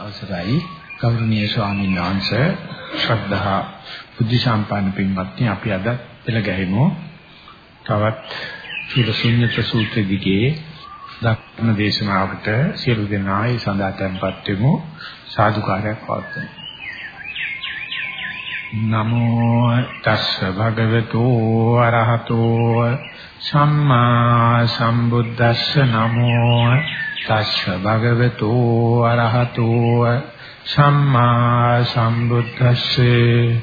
අවසරයි. ගෞරවනීය ස්වාමීන් වහන්සේ ශ්‍රද්ධා බුද්ධ සම්පන්න පින්වත්නි අපි අද පෙළ ගැහිමු. තවත් සුරසුඤ්ඤත සූත්‍ර දිගේ දක්වන දේශනාවකට සියලු දෙනා ඒ සඳහා tempත් වෙමු. සාදුකාරයක් පවත්වමු. නමෝ තස්ස භගවතු අරහතෝ සම්මා සම්බුද්දස්ස නමෝ තස්ස භගවතු අරහතෝ සම්මා සම්බුද්දස්සේ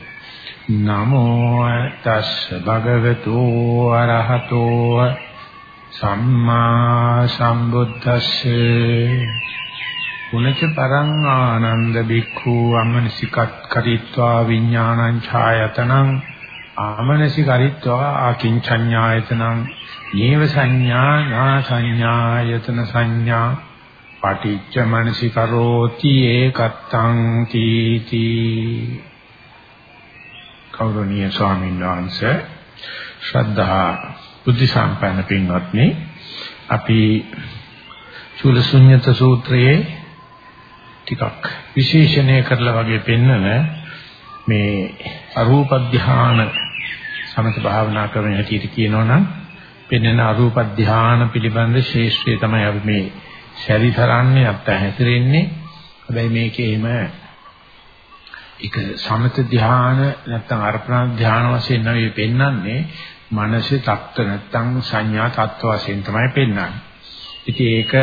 නමෝ තස්ස භගවතු අරහතෝ සම්මා සම්බුද්දස්සේ පුනච පරං ආනන්ද බික්ඛු අමනසිකත් කරිත්වා විඥානං ඡායතනං ආමනසිකරිත්වා ආකින්චඤ්ඤායතනං නේව සංඥා නා සංඥායතන සංඥා. පටිච්ච මනසිකරෝති ඒකත්තං තීති. කෞරණීය ස්වාමීන් වහන්සේ ශ්‍රද්ධා බුද්ධ සම්පන්න පින්වත්නි අපි චූලසුඤ්ඤත සූත්‍රයේ ටිකක් විශේෂණය කරලා වගේ පෙන්නන මේ අරූප ධාන සමත භාවනා කරන හැටියට කියනවනම් පෙන්වන අරූප ධාන පිළිබඳ ශේෂ්ත්‍රය තමයි අපි මේ සැරිසරන්නේ නැත්නම් හැසිරෙන්නේ. හැබැයි මේකේ එහෙම එක සමත ධාන නැත්නම් අර්පණ ධාන වශයෙන් නෙවෙයි පෙන්වන්නේ මනසේ தත්ත නැත්නම් සංඥා தත්ත වශයෙන් තමයි පෙන්වන්නේ. ඉතින් ඒක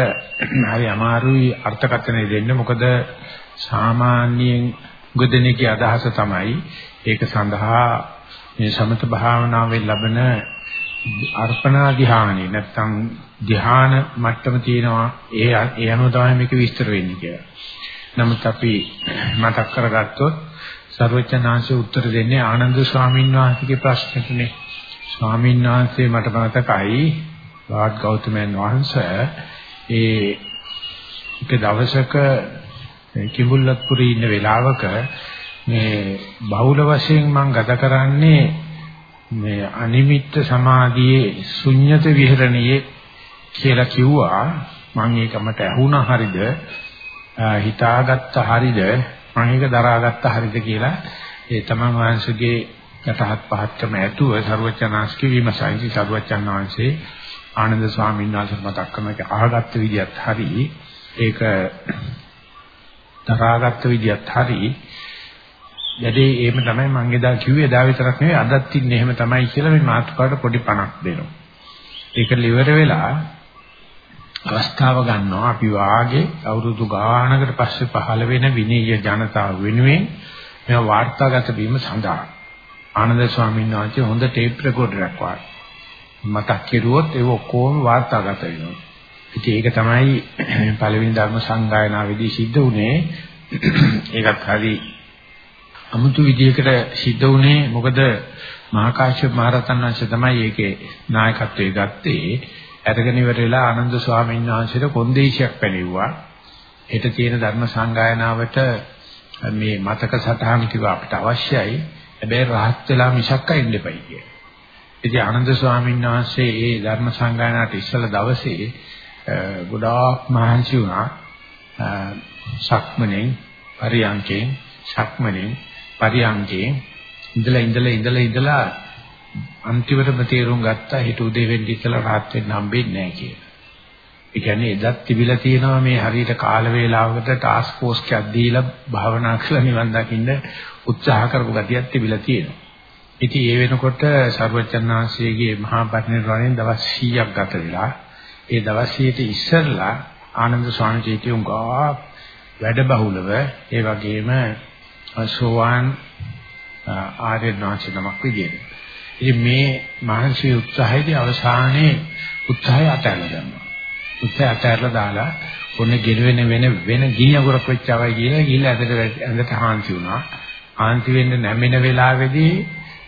හරි අමාරුයි අර්ථකථනය දෙන්න මොකද සාමාන්‍යයෙන් ගොඩනෙකේ අදහස තමයි ඒක සඳහා මේ සමත භාවනාවෙන් ලබන අර්පණා ධ්‍යානෙ නැත්තම් ධ්‍යාන මට්ටම තියෙනවා ඒ ඒ අනුව තමයි මේක විස්තර වෙන්නේ කියලා. නමුත් අපි මතක් කරගත්තොත් සර්වචනාංශය උත්තර දෙන්නේ ආනන්ද ස්වාමීන් වහන්සේගේ ප්‍රශ්නෙටනේ. ස්වාමීන් වහන්සේ මට මතකයි වාග් ගෞතමයන් වහන්සේ ඒ එක දවසක කිඹුල්ලත්පුරේ ඉන්න වෙලාවක මේ බහුල වශයෙන් මම ගත කරන්නේ මේ අනිමිත්ත සමාධියේ ශුන්්‍යත විහරණියේ කියලා කිව්වා. මම ඒකමට ඇහුණා හරිද? හිතාගත්ත හරිද? මම ඒක දරාගත්ත හරිද කියලා. ඒ තමන් වහන්සේගේ යටහත් පහත්කම ඇතුව ਸਰවචනාස්කි විමසයි ਸਰවචන් වහන්සේ ආනන්ද ස්වාමීන් වහන්සේ මතක් කරන එක අහගත්ත විදියත් හරි ඒක දරාගත්ත විදියත් හරි යදී එහෙම තමයි මම එදා කිව්වේ එදා විතරක් නෙවෙයි අදත් ඉන්නේ එහෙම තමයි කියලා මේ මාතෘකාවට පොඩි පණක් දෙනවා. ඒක liver වෙලා අවස්ථාව ගන්නවා අපි වාගේ අවුරුදු ගානකට පස්සේ පහළ වෙන විනීය ජනතාව වෙනුවෙන් මේ වාර්තාගත වීම සඳහා ආනන්ද ස්වාමීන් වහන්සේ හොඳ ටේප් රෙකෝඩරයක් වාගේ මතක් කෙරුවොත් ඒක ඔක්කොම වාර්තාගත වෙනවා. ඉතින් ඒක තමයි පළවෙනි ධර්ම සංගායනාවේදී සිද්ධ වුණේ. ඒකත් හරි අමුතු විදියකට සිද්ධ වුණේ මොකද මහා කාශ්‍යප මහ රහතන් වහන්සේ තමයි ඒකේ නායකත්වයේ ගත්තේ. අරගෙන ඉවර වෙලා ආනන්ද ස්වාමීන් වහන්සේට කොන්දේසියක් පැනෙව්වා. හෙට තියෙන ධර්ම සංගායනාවට මේ මතක සටහන් ටික අපිට අවශ්‍යයි. හැබැයි රහත් වෙලා මිසක් අයින් දෙපයි කියලා. ඉතින් ආනන්ද ස්වාමීන් වහන්සේ ඒ ධර්ම සංගායනාවට ඉස්සල දවසේ ගොඩාක් මහන්සි වුණා. සක්මනේ පරියන්කේ සක්මනේ පරියන්කේ ඉඳලා ඉඳලා ඉඳලා ඉඳලා අන්තිමටම තීරුම් ගත්තා හිත උදේ වෙන්න ඉස්සලා රාත් වෙන්න හම්බෙන්නේ නැහැ කියලා. ඒ කියන්නේ එදත් තිබිලා තියෙනවා මේ හරියට කාල වේලාවකට ටාස්ක් ෆෝස් එකක් දීලා භාවනා කරලා නිවන් දකින්න උත්සාහ කරපු ගතියක් තිබිලා තියෙනවා. ඉතින් ඒ වෙනකොට සර්වචන්නාංශයේගේ මහා පරිනිර්වාණයෙන් දවස් 100ක් ගත වෙලා ඒ දවස් 100ට ඉස්සෙල්ලා ආනන්ද ස්වාමීන් වහන්සේ වැඩ බහුලව ඒ වගේම සෝවාන් ආර්ය ඥානච නමක් විදියට. ඉතින් මේ මහන්සි උත්සාහයේදී අවසානයේ උත්සාහය අතහැරලා දැම්මා. උත්සාහය අතහැරලා දාලා ඔන්න ගෙලවෙන වෙන වෙන ගිනි අගුරක් වෙච්චවයි කියලා ගිහිල්ලා ඇඳට ඇඳට හාන්සි වුණා. හාන්සි වෙන්න නැමෙන වෙලාවේදී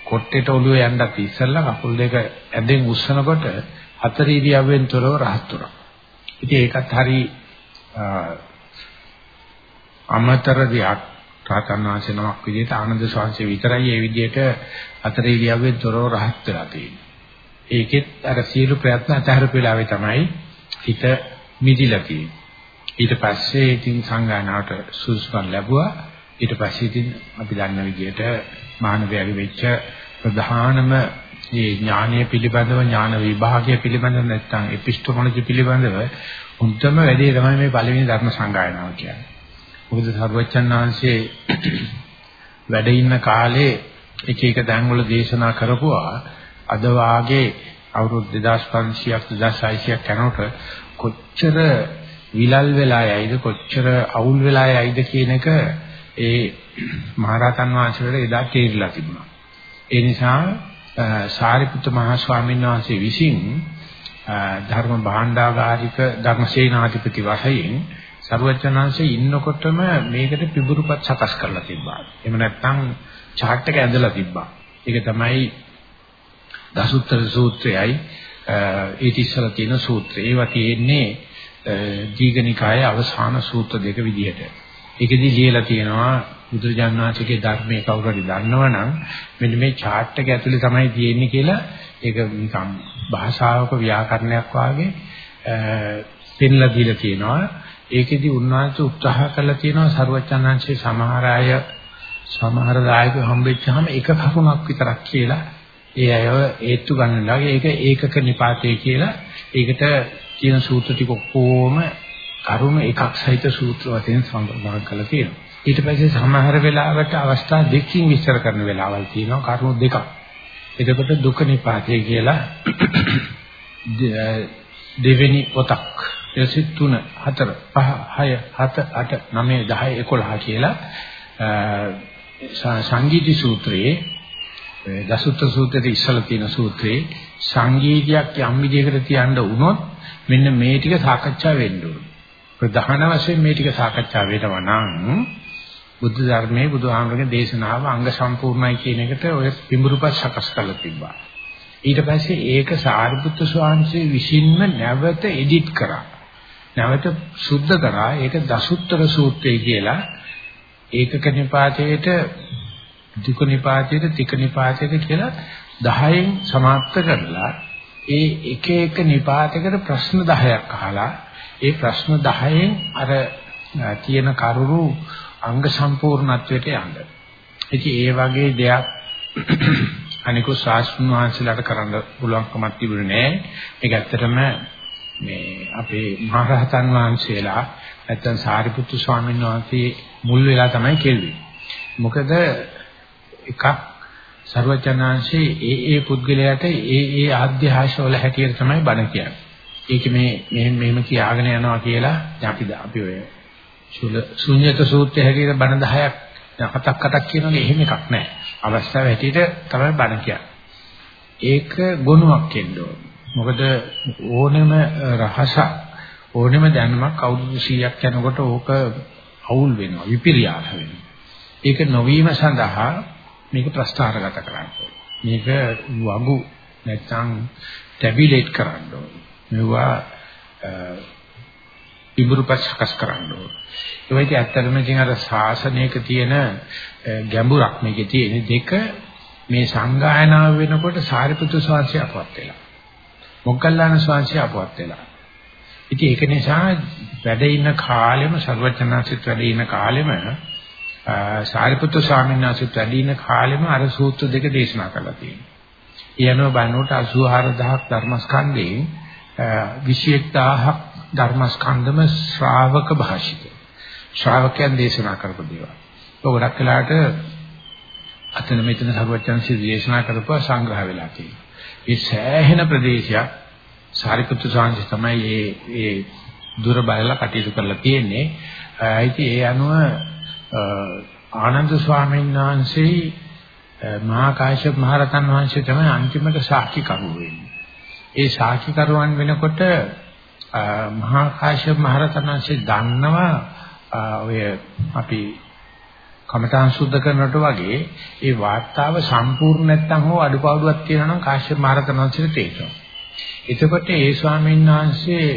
කොට්ටේට ඔළුව යන්නත් ඉස්සෙල්ලා කකුල් දෙක ඇඳෙන් උස්සනකොට හතර ඉරියව්වෙන් තොරව රහත් වුණා. ඉතින් ඒකත් හරි අමතර දෙයක් රාතන් වහන්සේ නමක් විදිහට ආනන්ද ස්වාමීන් විතරයි මේ විදිහට හතර ඉරියව්වෙන් තොරව රහත් වෙලා තියෙන්නේ. ඒකෙත් අර සියලු ප්‍රයත්න අතහැරපු වෙලාවේ තමයි හිත මිදිලා තියෙන්නේ. ඊට පස්සේ ඉතින් සංගායනාවට සුසුකම් ලැබුවා. ඊට පස්සේ ඉතින් අපි දන්න විදිහට මානවයාගේ වෙච්ච ප්‍රධානම මේ ඥානීය පිළිබඳව ඥාන විභාගය පිළිබඳව නැත්නම් එපිස්ටමොලොජි පිළිබඳව උන්ටම වැඩි තමයි මේ පළවෙනි ධර්ම සංගායනාව කියන්නේ. මොකද සර්වචන් වහන්සේ වැඩ ඉන්න කාලේ එක එක තැන්වල දේශනා කරපුවා අද වාගේ අවුරුදු 2500ක් 2600ක් යනකොට කොච්චර විලල් වෙලා යයිද කොච්චර අවුල් වෙලා යයිද කියන එක ඒ මහරහතන් වහන්සේට එදා තේරිලා තිබුණා. ඒ නිසා සාරිපුත්ත මහ ස්වාමීන් වහන්සේ විසින් ධර්ම භාණ්ඩාගාරික ධර්මසේනාධිපති වශයෙන් සරුවචනාංශයේ ඉන්නකොටම මේකට පිබුරුපත් සකස් කරලා තිබ්බා. එහෙම නැත්නම් chart එක ඇඳලා තිබ්බා. ඒක තමයි දසුත්තර සූත්‍රයයි ඊට ඉස්සලා තියෙන සූත්‍රය. ඒවා තියෙන්නේ දීඝනිකායේ අවසාන සූත්‍ර දෙක විදිහට. ඒකෙදි ලියලා තියෙනවා බුදුරජාණන් වහන්සේගේ ධර්මයේ කවුරු හරි දන්නවනම් මෙන්න මේ chart එක ඇතුලේ තමයි තියෙන්නේ කියලා ඒක නිකම් භාෂාවක ව්‍යාකරණයක් වාගේ පෙන්ලා දීලා තියෙනවා. ඒකෙදි උන්වහන්සේ උත්සාහ කළා තියෙනවා ਸਰවචනංශේ සමහර අය සමහර දායක හම්බෙච්චාම එක කරුණක් විතරක් කියලා ඒ අයව ඒත්තු ගන්නලා ඒක ඒකක නිපාතේ කියලා ඒකට කියන සූත්‍ර ටික ඔක්කොම කරුණ එකක් සහිත සූත්‍ර වශයෙන් සංග්‍රහ කරලා තියෙනවා. ඊට පස්සේ සමහර වෙලාවට අවස්ථා දෙකකින් විස්තර කරන වෙලාවල් තියෙනවා කරුණු දෙකක්. එතකොට දුක නිපාතේ කියලා දෙවෙනි පොතක් එසිට 3 4 5 6 7 8 9 10 11 කියලා සංගීති සූත්‍රයේ දසුත්ත සූත්‍රයේ ඉස්සලා තියෙන සූත්‍රයේ සංගීතයක් යම් විදිහකට තියන්න වුණොත් මෙන්න මේ ටික සාකච්ඡා වෙන්න ඕනේ. ප්‍රධාන වශයෙන් මේ ටික සාකච්ඡා වෙනවා නම් බුද්ධ ධර්මයේ බුදුහාමරගේ දේශනාව අංග සම්පූර්ණයි කියන එකට ඔය පිඹුරුපත් සකස් කරලා තිබ්බා. ඊට පස්සේ ඒක සාරිපුත්‍ර ස්වාමීන් විසින්ම නැවත එඩිට් කරා. නැවත සුද්ධ කරා ඒක දසුත්තර සූත්‍රය කියලා ඒකක නිපාතයේට දුක නිපාතයේට තික නිපාතයේට කියලා 10න් සමාප්ත කරලා ඒ එක එක නිපාතයකට ප්‍රශ්න 10ක් අහලා ඒ ප්‍රශ්න 10න් අර තියෙන කරුණු අංග සම්පූර්ණත්වයට යන්න. ඉතින් ඒ වගේ දෙයක් අනිකු ශාස්ත්‍රඥ වහන්සේලාට කරන්න පුළුවන්කමක් තිබුණේ නැහැ. මේක ඇත්තටම මේ අපේ මහරහතන් වහන්සේලා නැත්තම් සාරිපුත්තු ස්වාමීන් වහන්සේ මුල් වෙලා තමයි කෙල්ලේ. මොකද එකක් ਸਰවචනාංශේ ඒ ඒ පුද්ගලයාට ඒ ඒ ආධ්‍යාශවල හැටියට තමයි බණ කියන්නේ. ඒක මේ මෙහෙම මෙහෙම කියාගෙන යනවා කියලා අපි අපි ඔය ශුන්‍යත සූත්‍රය හැටියට බණ 10ක් හතක් අටක් කියනෝනේ එහෙම එකක් නැහැ. අවස්ථාව හැටියට තමයි බණ කියන්නේ. ඒක ගුණයක් වෙන්න ඕන. මොකද ඕනෙම රහස ඕනෙම දැනුමක් අවුරුදු 100ක් යනකොට ඕක අවුල් වෙනවා විපිරියාස වෙනවා. ඒක නොවීම සඳහා මේක ප්‍රස්ථාරගත කරන්න මේක වගු නැත්නම් ටැබියුලේට් කරන්න ඕනේ. මේවා ඉබුරුපස්කස් කරන්න ඕනේ. ඒ වගේ ඇත්තටම ඉතින් අර ශාසනයක තියෙන ගැඹුරක් මේකේ තියෙන දෙක මේ සංගායනාව වෙනකොට සාරිපුත්‍ර ස්වාමීන් අපවත් වෙලා. මොග්ගල්ලාන ස්වාමීන් අපවත් වෙලා. ඉතින් ඒක නිසා වැඩ ඉන්න කාලෙම ਸਰවචනාසිත වැඩ ඉන්න කාලෙම සාරිපුත්‍ර ස්වාමීන් වහන්සේත් වැඩ ඉන්න කාලෙම අර සූත්‍ර දෙක දේශනා කළා තියෙනවා. ඊයනෝ බණුවට 84000ක් ධර්මස්කන්ධයෙන් 21000ක් ධර්මස්කන්ධම ශ්‍රාවක භාෂිත. ශ්‍රාවකයන් දේශනා කරපු දේවල්. ඒක ගොඩක් වෙලාට අතන මෙතන සර්වචන්සි දේශනා කරපුවා සංග්‍රහ වෙලා තියෙනවා. ඒ සෑහෙන ප්‍රදේශයක් සාරිපුත්තු සාංශ තමයි මේ මේ දුර බලලා කටයුතු කරලා තියෙන්නේ. ඉතින් ඒ අනුව ආනන්ද ස්වාමීන් වහන්සේ මහා කාශ්‍යප මහ රහතන් වහන්සේ තමයි අන්තිමට සාක්ෂි කරුව වෙන්නේ. ඒ සාක්ෂි කරුවන් වෙනකොට මහා කාශ්‍යප මහ රහතන් වහන්සේ දන්නවා ඔය අපි කමඨාන් සුද්ධ කරනකොට වගේ ඒ වාර්තාව සම්පූර්ණ නැත්නම් හෝ අඩුපාඩුවක් තියෙනවා නම් කාශ්‍යප මහ රහතන් වහන්සේට තේරෙනවා. එතකොට ඒ ස්වාමීන් වහන්සේ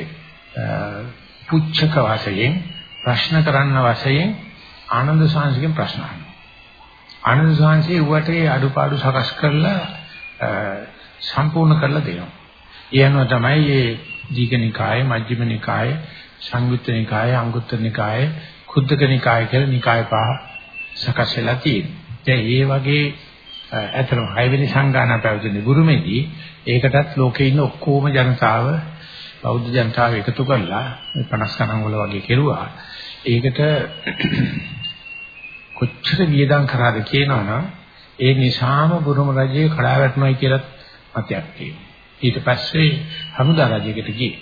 පුච්චක වාසයෙන් ප්‍රශ්න කරන්න වශයෙන් ආනන්ද සාංශිකෙන් ප්‍රශ්න අහනවා. ආනන්ද සාංශේ ඌට ඒ අඩුපාඩු සකස් කරලා සම්පූර්ණ කරලා දෙනවා. ඒ අනුව තමයි මේ දීඝනිකාය, මජ්ක්‍ධිම නිකාය, සංයුත්ත නිකාය, අංගුත්තර නිකාය, කුද්දක නිකාය කියලා නිකාය පහ සකස් වෙලා තියෙනවා. දැන් මේ වගේ අතරම හයවෙනි සංගායනා පැවතුනේ ගුරුමෙදී ඒකටත් ලෝකේ ඉන්න ඔක්කොම ජනතාව බෞද්ධ ජනතාව එකතු කරලා 50 ගණන් වල වගේ කෙරුවා. ඒකට කොච්චර වියදම් කරාද කියනවනම් ඒ නිසාම බුරුම රජයේ කඩා වැටුණයි කියලා මතයක් තියෙනවා. ඊට පස්සේ හමුදා රජයකට ගියේ.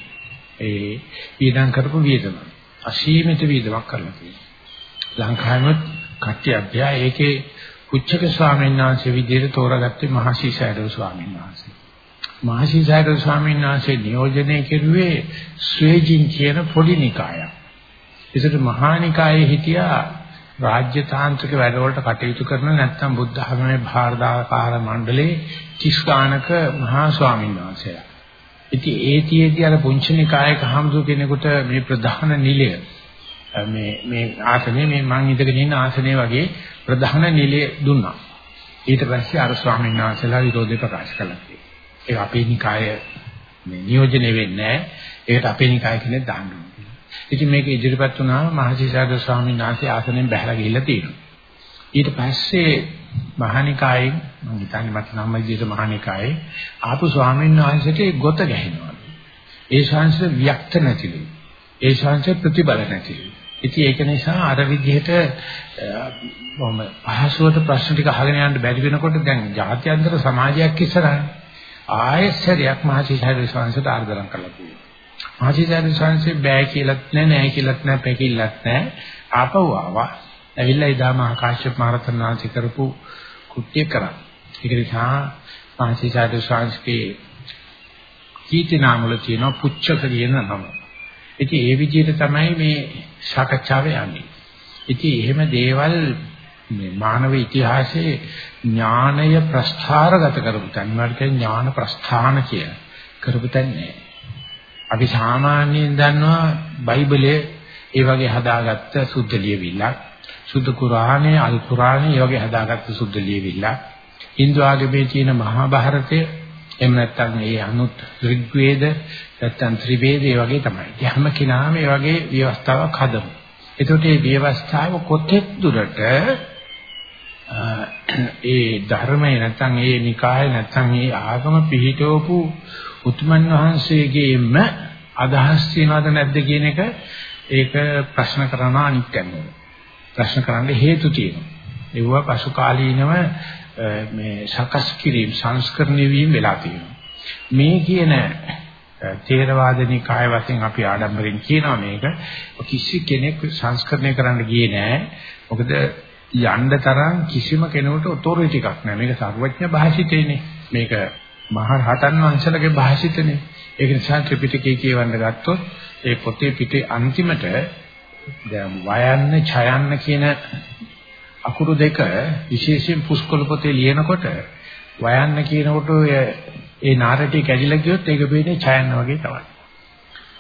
ඒ වියදම් කරපු වියදම අසීමිත වියදමක් කරලා තියෙනවා. ලංකාවෙත් කට්ටිය අධ්‍යා ඒකේ උච්චක ස්වාමීන් වහන්සේ විදිහට තෝරාගත්තේ මහසිසාරද ස්වාමීන් වහන්සේ. මහසිසාරද ස්වාමීන් වහන්සේ නියෝජනය කෙරුවේ ස්වේජින් කියන පොඩි නිකායක්. ඒකට මහා නිකායේ හිටියා රාජ්‍ය තාන්ත්‍රික වැඩවලට කටයුතු කරන නැත්නම් බුද්ධ ධර්මයේ භාරදාකාර මණ්ඩලේ 30 ගානක මහා ස්වාමීන් වහන්සේලා. ඉතින් ඒතියෙදි අර පුංචිනිකායක හම්දු කෙනෙකුට මේ ප්‍රධාන නිලය මේ මේ ආසනේ මේ මං ඉඳගෙන ඉන්න ආසනේ වගේ ප්‍රධාන නිලය දුන්නා. ඊට පස්සේ අර ස්වාමීන් වහන්සේලා විරෝධය ප්‍රකාශ කළා. ඒක අපේ නිකාය මේ නියෝජනය වෙන්නේ නැහැ. ඒකට අපේ නිකාය කෙනෙක් දාන්න ඕනේ. ඉතින් මේක ඉදිරිපත් වුණාම මහසිසාරද ස්වාමීන් වහන්සේ ආසනෙන් බැහැලා ගිහිල්ලා තියෙනවා. ඊට පස්සේ මහානිකායෙන් මම හිතන්නේ මට නම් විදිහට මහානිකායේ ආපු ස්වාමීන් වහන්සේට ගොත ගැහෙනවා. ඒ ශාංශ වික්ත නැතිලු. ඒ ශාංශ ප්‍රතිබල නැතිලු. ඉතින් ඒක නිසා අර විදිහට මොම පහසුවට ප්‍රශ්න ටික අහගෙන යන්න බැරි වෙනකොට දැන් ජාත්‍යන්තර සමාජයක් ඉස්සරහනේ ආයෙත් මහසිසාරද ශාංශට ආර්දරම් කරලා තියෙනවා. මහසිසාරද ශාංශේ බෑ කියලාත් නෑ නෑ කියලාත් නෑ පැකිලත් නෑ ආපහු ආවා. ඇවිල්ලා එදා මහා කාශ්‍යප මහ රහතන් වහන්සේ කරපු කෘත්‍ය කරා. ඒක නිසා පංචීසාරද ශාස්ත්‍රයේ කීර්ති නාම වල තියෙන පුච්චක කියන නම. ඉතින් ඒ විදිහට තමයි මේ සාකච්ඡාව යන්නේ. ඉතින් එහෙම දේවල් මේ මානව ඉතිහාසයේ ඥානය ප්‍රස්ථාරගත කරපු තැන් වලට ඥාන ප්‍රස්ථාන කිය කරපු තැන් නෑ. අපි සාමාන්‍යයෙන් දන්නවා බයිබලයේ ඒ වගේ හදාගත්ත සුද්ධ ලියවිල්ලක් සුද්ධ කුරාණේ අල් කුරාණේ ඒ වගේ හදාගත්ත සුද්ධ ලියවිල්ල. Hindu ආගමේ තියෙන මහා භාරතය එහෙම නැත්නම් ඒ අනුත් ඍග්වේද නැත්නම් ත්‍රිවේද ඒ වගේ තමයි. හැම කෙනාම ඒ වගේ ව්‍යවස්ථාවක් හදමු. එතකොට මේ ව්‍යවස්ථාව කොතෙක් දුරට ඒ ධර්මයේ නැත්නම් ඒ නිකායේ නැත්නම් ඒ ආගම පිළිටවපු උතුමන් වහන්සේගේම අදහස් තියනවද නැද්ද කියන එක ඒක ප්‍රශ්න කරනවා අනිත් කෙනෙකුට. ප්‍රශ්න කරන්න හේතු තියෙනවා. ඒවා පසු කාලීනව මේ සකස් කිරීම සංස්කරණය වීම වෙලා තියෙනවා. මේ කියන තේරවාදනී කාය වශයෙන් අපි ආඩම්බරෙන් කියනවා මේක කිසි කෙනෙක් සංස්කරණය කරන්න ගියේ නෑ. මොකද යන්න තරම් කිසිම කෙනෙකුට ඔතොරිටි එකක් නෑ. මේක සර්වඥ භාෂිතේනේ. මේක මහා රහතන් වහන්සේලගේ භාෂිතනේ. ඒක නිසා ත්‍රිපිටකය කියවන්න ගත්තොත් ඒ පොතේ පිටේ අන්තිමට දැන් වයන්න ඡයන්න කියන අකුරු දෙක විශේෂයෙන් පුස්කොළ පොතේ ලියනකොට වයන්න කියනකොට ඒ නාරටි කැඩිලා ගියොත් ඒක වෙන්නේ ඡයන්න වගේ තමයි.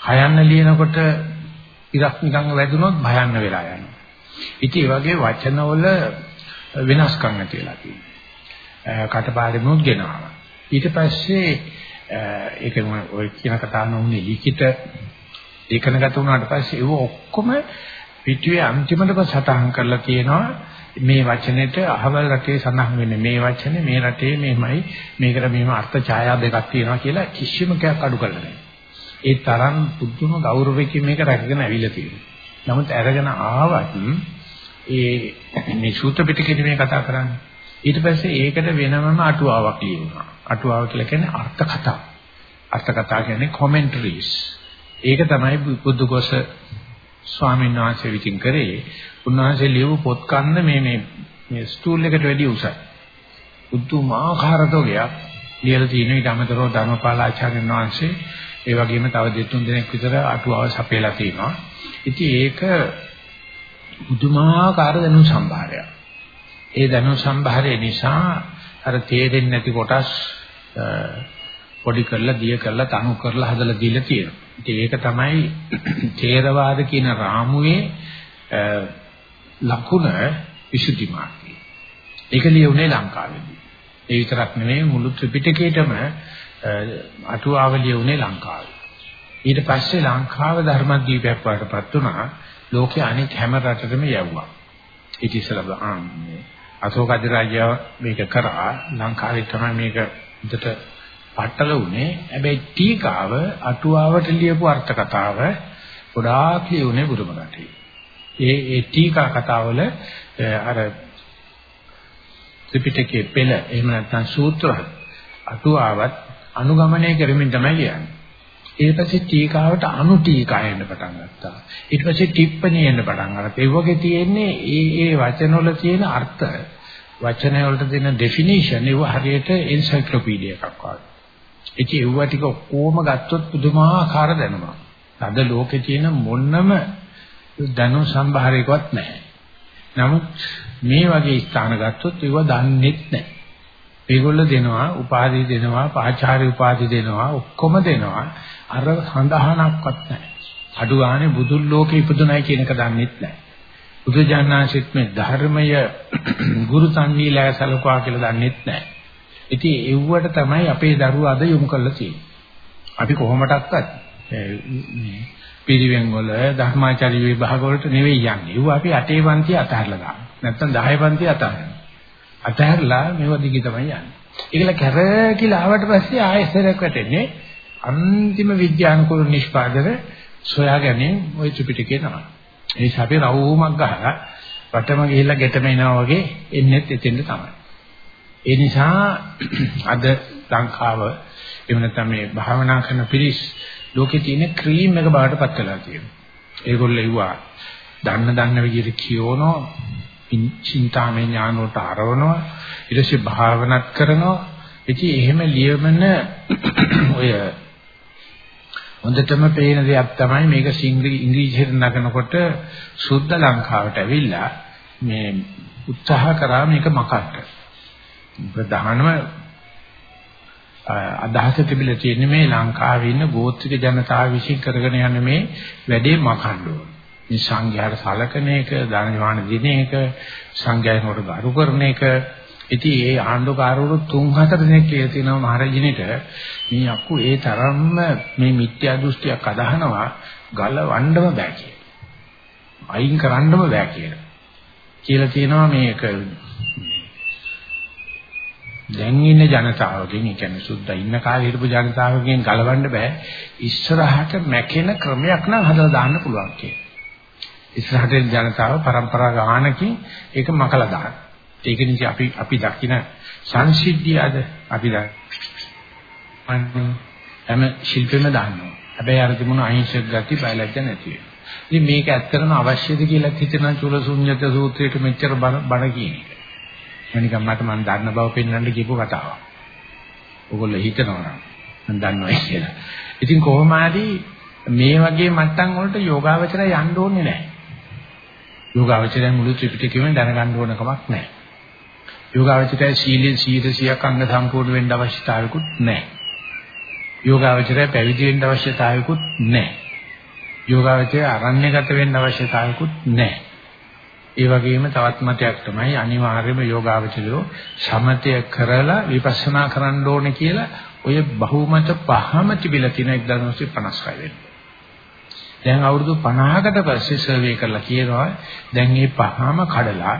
හයන්න ලියනකොට ඉරක් නිකන් වැදුනොත් භයන්න වෙලා යනවා. ඉතින් ඒ වගේ වචනවල වෙනස්කම් ඇති වෙලා තියෙනවා. කටපාඩමුත් ගෙනාවා. ඊට පස්සේ ඒක ඔය කියන කතාව නුනේ ලිඛිත ඒකනගත වුණාට පස්සේ ඒව ඔක්කොම පිටුවේ අන්තිමටම සටහන් කරලා තියෙනවා මේ වචනෙට අහවල් රටේ සඳහන් වෙන්නේ මේ වචනේ මේ රටේ මෙහෙමයි මේකට මෙහෙම අර්ථ ඡායා දෙකක් තියෙනවා කියලා කිසිම කයක් අඩු කරලා නැහැ. ඒ තරම් පුදුම ගෞරවයකින් මේක රැකගෙන ඇවිල්ලා තියෙනවා. නමුත් අරගෙන ආවත් ඒ මේ සූත්‍ර පිටකේ මේ කතා කරන්නේ. ඊට පස්සේ ඒකට වෙනමම අටුවාවක් ලියුණා. අටුවාව කියලා කියන්නේ අර්ථ කතා. අර්ථ කතා කියන්නේ commentaries. ඒක තමයි බුද්ධඝෝෂ ස්වාමීන් වහන්සේ විසින් කරේ. උන්වහන්සේ ලියපු පොත් කන්න මේ මේ මේ ස්ටූල් එකට වැඩි උසයි. උතුමාකාර තෝගයක් ලියලා තියෙන ඊට අමතරව ධර්මපාල ආචාර්යන් වහන්සේ ඒ වගේම තව දෙතුන් දෙනෙක් විතර අටුවාව සපයලා තියෙනවා. ඉතින් ඒක බුදුමාකාර දැනුම් සම්භාරයක්. ඒ දැනුම් සම්භාරය නිසා අර තේරෙන්නේ නැති කොටස් පොඩි කරලා දිය කරලා තනු කරලා හදලා දීලා තියෙනවා. ඒක තමයි ථේරවාද කියන රාමුවේ ලකුණ විසුද්ධි මාර්ගය. ඒක ලියුනේ ලංකාවේදී. ඒ විතරක් නෙමෙයි මුළු ත්‍රිපිටකයේම අටුවාව ලියුනේ ලංකාවේ. ඊට පස්සේ ලංකාව ධර්මද්වීපයක් වඩපත් වුණා. ලෝකයේ අනෙක් හැම රටකම යවුවා. ඊට ඉස්සෙල්ලා ආන්නේ අශෝක අධිරාජ්‍ය මේක කරා ලංකාවේ තමයි මේක උදට පట్టල උනේ. හැබැයි ටීකාව අටුවාවට ලියපු අර්ථ කතාව ගොඩාක් ලියුනේ බුදුම රටේ. ඒ ඒ ටීකා කතාවල අර ත්‍රිපිටකයේ පෙළ එහෙම නැත්නම් සූත්‍ර අටුවාවත් අනුගමනය කරමින් තමයි ලියන්නේ. ඊට පස්සේ ටීකාවට අනු ටීකා එන්න පටන් ගත්තා. ඊට පස්සේ ටිප්පණි එන්න පටන් ගත්තා. ඒ වගේ තියෙන්නේ ඒ ඒ වචනවල තියෙන අර්ථ වචන වලට දෙන ඩෙෆිනිෂන් ඒව හරියට එන්සයික්ලෝපීඩියා එකක් වගේ. ඒක ඒව ටික කොහොම ගත්තොත් පුදුමාකාර දැනුමක්. අද ලෝකේ තියෙන මොන්නම දැනුම් සම්භාරයකවත් නැහැ. නමුත් මේ වගේ ස්ථාන ගත්තොත් ඒව දන්නේත් නැහැ. ඒගොල්ල දෙනවා, උපාධි දෙනවා, පාචාර්ය උපාධි දෙනවා, ඔක්කොම දෙනවා. අර සඳහනක්වත් නැහැ. අඩු ගානේ බුදුන් ලෝකේ ඉපදුණයි කියන එක දන්නෙත් නැහැ. බුදුජානනාංශිත් මේ ධර්මය ගුරු සංවීලය සලකුවා කියලා දන්නෙත් නැහැ. ඉතින් ඒවට තමයි අපේ දරුවෝ අද යොමු කරලා තියෙන්නේ. අපි කොහොමඩක්වත් පිරිවෙන් වල ධර්මාචාරී විභාග වලට නෙවෙයි යන්නේ. ඒව අපි 8 පන්ති අතහැරලා දානවා. නැත්තම් 10 පන්ති අතහැරනවා. අතහැරලා මේව දිගි තමයි යන්නේ. ඒකල කැරකිලා ආවට පස්සේ ආයෙසරක් වැටෙන්නේ අන්තිම විද්‍යානුකූල නිෂ්පාදක සොයාගැනීම ওই ත්‍රිපිටකේ තමයි. ඒ නිසා අපි රවුමක් ගහලා වටම ගිහිල්ලා ගෙටම එනවා වගේ එන්නෙත් එතෙන්ද තමයි. ඒ නිසා අද ලංකාව එහෙම නැත්නම් මේ භාවනා කරන පිරිස් ලෝකේ තියෙන ක්‍රීම් එක බවට පත් වෙලා තියෙනවා. ඒගොල්ලෝ ඉුවා දන්න දන්න විදිහට කියවනවා, චින්තාමය ඥාන වලට ආරවනවා, ඊට පස්සේ භාවනාත් කරනවා. ඉතින් එහෙම ලියමන ඔය හොඳටම පේන දෙයක් තමයි මේක සිංහල ඉංග්‍රීසියෙන් නගනකොට සුද්ධ ලංකාවට ඇවිල්ලා මේ උත්සාහ කරා මේක මකන්න. ප්‍රධානම අදහස තිබිලා තියෙන්නේ මේ ලංකාවේ ඉන්න ගෝත්‍රික ජනතාව විසින් කරගෙන යන මේ වැඩේ මකන්න ඕන. මේ සංඝයාට සලකන එක, දානවාන දින එක, සංඝයාට ගරු කරන එක. ඉතින් ඒ ආණ්ඩුකාරවරු තුන් හතර දෙනෙක් කියලා තියෙනවා මහරජිනෙට මේ අක්කු ඒ තරම්ම මේ මිත්‍යා දෘෂ්ටියක් අදහනවා ගලවන්නම බෑ කියලා. අයින් කරන්නම බෑ කියලා. කියලා තියෙනවා මේක දැන් ඉන්න ජනතාවගෙන්, ඒ කියන්නේ සුද්ධ ඉන්න කාලේ හිටපු ජනතාවගෙන් ගලවන්න බෑ. ඉස්සරහට මැකෙන ක්‍රමයක් නම් හදලා දාන්න පුළුවන් කියලා. ඉස්සරහට ජනතාව પરම්පරා ගානකින් ඒක මකලා දාන්න. ඒක නිසා අපි අපි දකින සංසිද්ධියද අපි හැම ශිල්පෙම දාන්නවා. හැබැයි අර තිබුණ අහිංසක ගති බයලජ්ජ නැති වෙනවා. ඉතින් මේක ඇත්තටම අවශ්‍යද කියලා හිතන චුලසුඤ්ඤත සූත්‍රයට මෙච්චර බණ කියන එක. මනිකම් මට මම දන්න බව පෙන්වන්න කියපු කතාවක්. ඕගොල්ලෝ හිතනවා මම දන්නවා කියලා. ඉතින් කොහොම හරි මේ වගේ මට්ටම් වලට යෝගාවචරය යන්න ඕනේ නැහැ. යෝගාවචරය මුළු ත්‍රිපිටකෙම දැනගන්න ඕන කමක් නැහැ. යෝගාවචරය සීලෙන් 100ක් අංග සම්පූර්ණ වෙන්න අවශ්‍යතාවයකුත් නැහැ. යෝගාවචරය පැවිදි වෙන්න අවශ්‍යතාවයකුත් නැහැ. යෝගාවචරය අරණ්‍යගත වෙන්න අවශ්‍යතාවයකුත් නැහැ. ඒ වගේම තවත් මතයක් තමයි අනිවාර්යයෙන්ම යෝගාවචරයෝ සමතය කරලා විපස්සනා කරන්න ඕනේ කියලා ඔය බහුමත පහම තිබිලා තියෙන 1956 වෙනි. දැන් අවුරුදු 50කට පස්සේ සර්වේ කරලා කියනවා දැන් මේ පහම කඩලා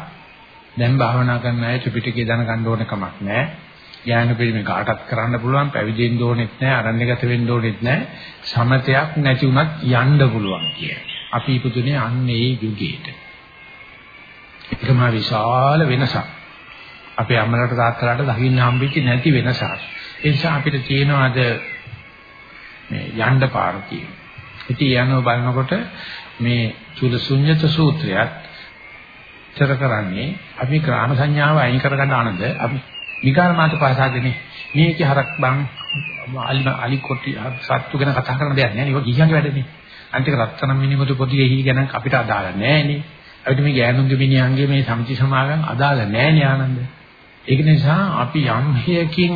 දැන් භාවනා කරන අය ත්‍රිපිටකය දැනගන්න ඕන කමක් නැහැ. ඥාන පිළිමේ කාටත් කරන්න පුළුවන් පැවිදෙන්න ඕනෙත් නැහැ අරණ්‍යගත වෙන්න ඕනෙත් නැහැ සමතයක් නැති වුණත් යන්න පුළුවන් කිය. අපි ඉපදුනේ අන්න ඒ යුගයේට. ඒකම විශාල වෙනසක්. අපේ අම්මලාට තාත්තලාට දකින්න හම්බෙච්ච නැති වෙනසක්. ඒ නිසා අපිට තියෙනවාද මේ යන්න පාර කියන. ඉතින් යනවා බලනකොට මේ චුලසුඤ්ඤත සූත්‍රයත් තර කරන්නේ අපි ග්‍රාම සංඥාව අයින් කරගන්න ආනන්ද අපි විකාර මාත පාසාදෙනේ මේකේ හරක් බං අලි අලි කොටි සත්තු ගැන කතා කරන දෙයක් නෑ නේ. ඒක ගිහියන්ගේ වැඩනේ. අන්තික රත්තරන් මිනිමුතු පොඩි එහි ගැන අපිට අදාළ නෑ නේ. අපිට මේ ගෑනුන්ගේ මිනිහාගේ මේ සමිති සමාගම් අදාළ නැහැ නේ ආනන්ද. ඒක නිසා අපි යම් හේයකින්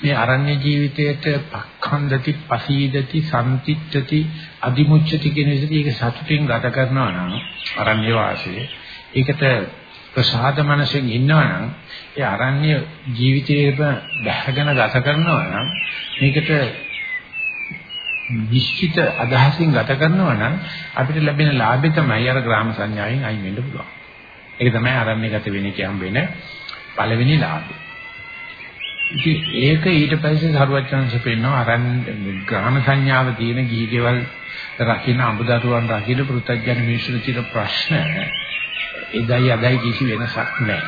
මේ අරණ්‍ය ජීවිතයට පක්ඛන්දති පසීදති සම්තිත්‍ත්‍ති අදිමුච්ඡති කියන විදිහට ඒක සතුටින් ගත කරනවා නම් අරණ්‍ය වාසයේ ඒකට ප්‍රසාද මනසෙන් ඉන්නවා නම් ඒ අරණ්‍ය ජීවිතේම බැහැගෙන ගත කරනවා නම් මේකට නිශ්චිත අදහසින් ගත කරනවා නම් අපිට ලැබෙන ලාභය තමයි අර ග්‍රාම සංඥාවෙන් අයින් වෙන්න පුළුවන්. ඒක තමයි අරණ්‍යගත වෙන කියම් වෙන පළවෙනි ලාභය. ඉතින් ඒක ඊට පස්සේ සරුවචනංශ පෙන්නනවා අරන් ග්‍රාම සංඥාව තියෙන ගීකේවල් රකින්න අඹදරුවන් රකින්න පෘථජන මිනිස්සුන් තියෙන ප්‍රශ්න එදයි අදයි කිසි වෙනසක් නැහැ.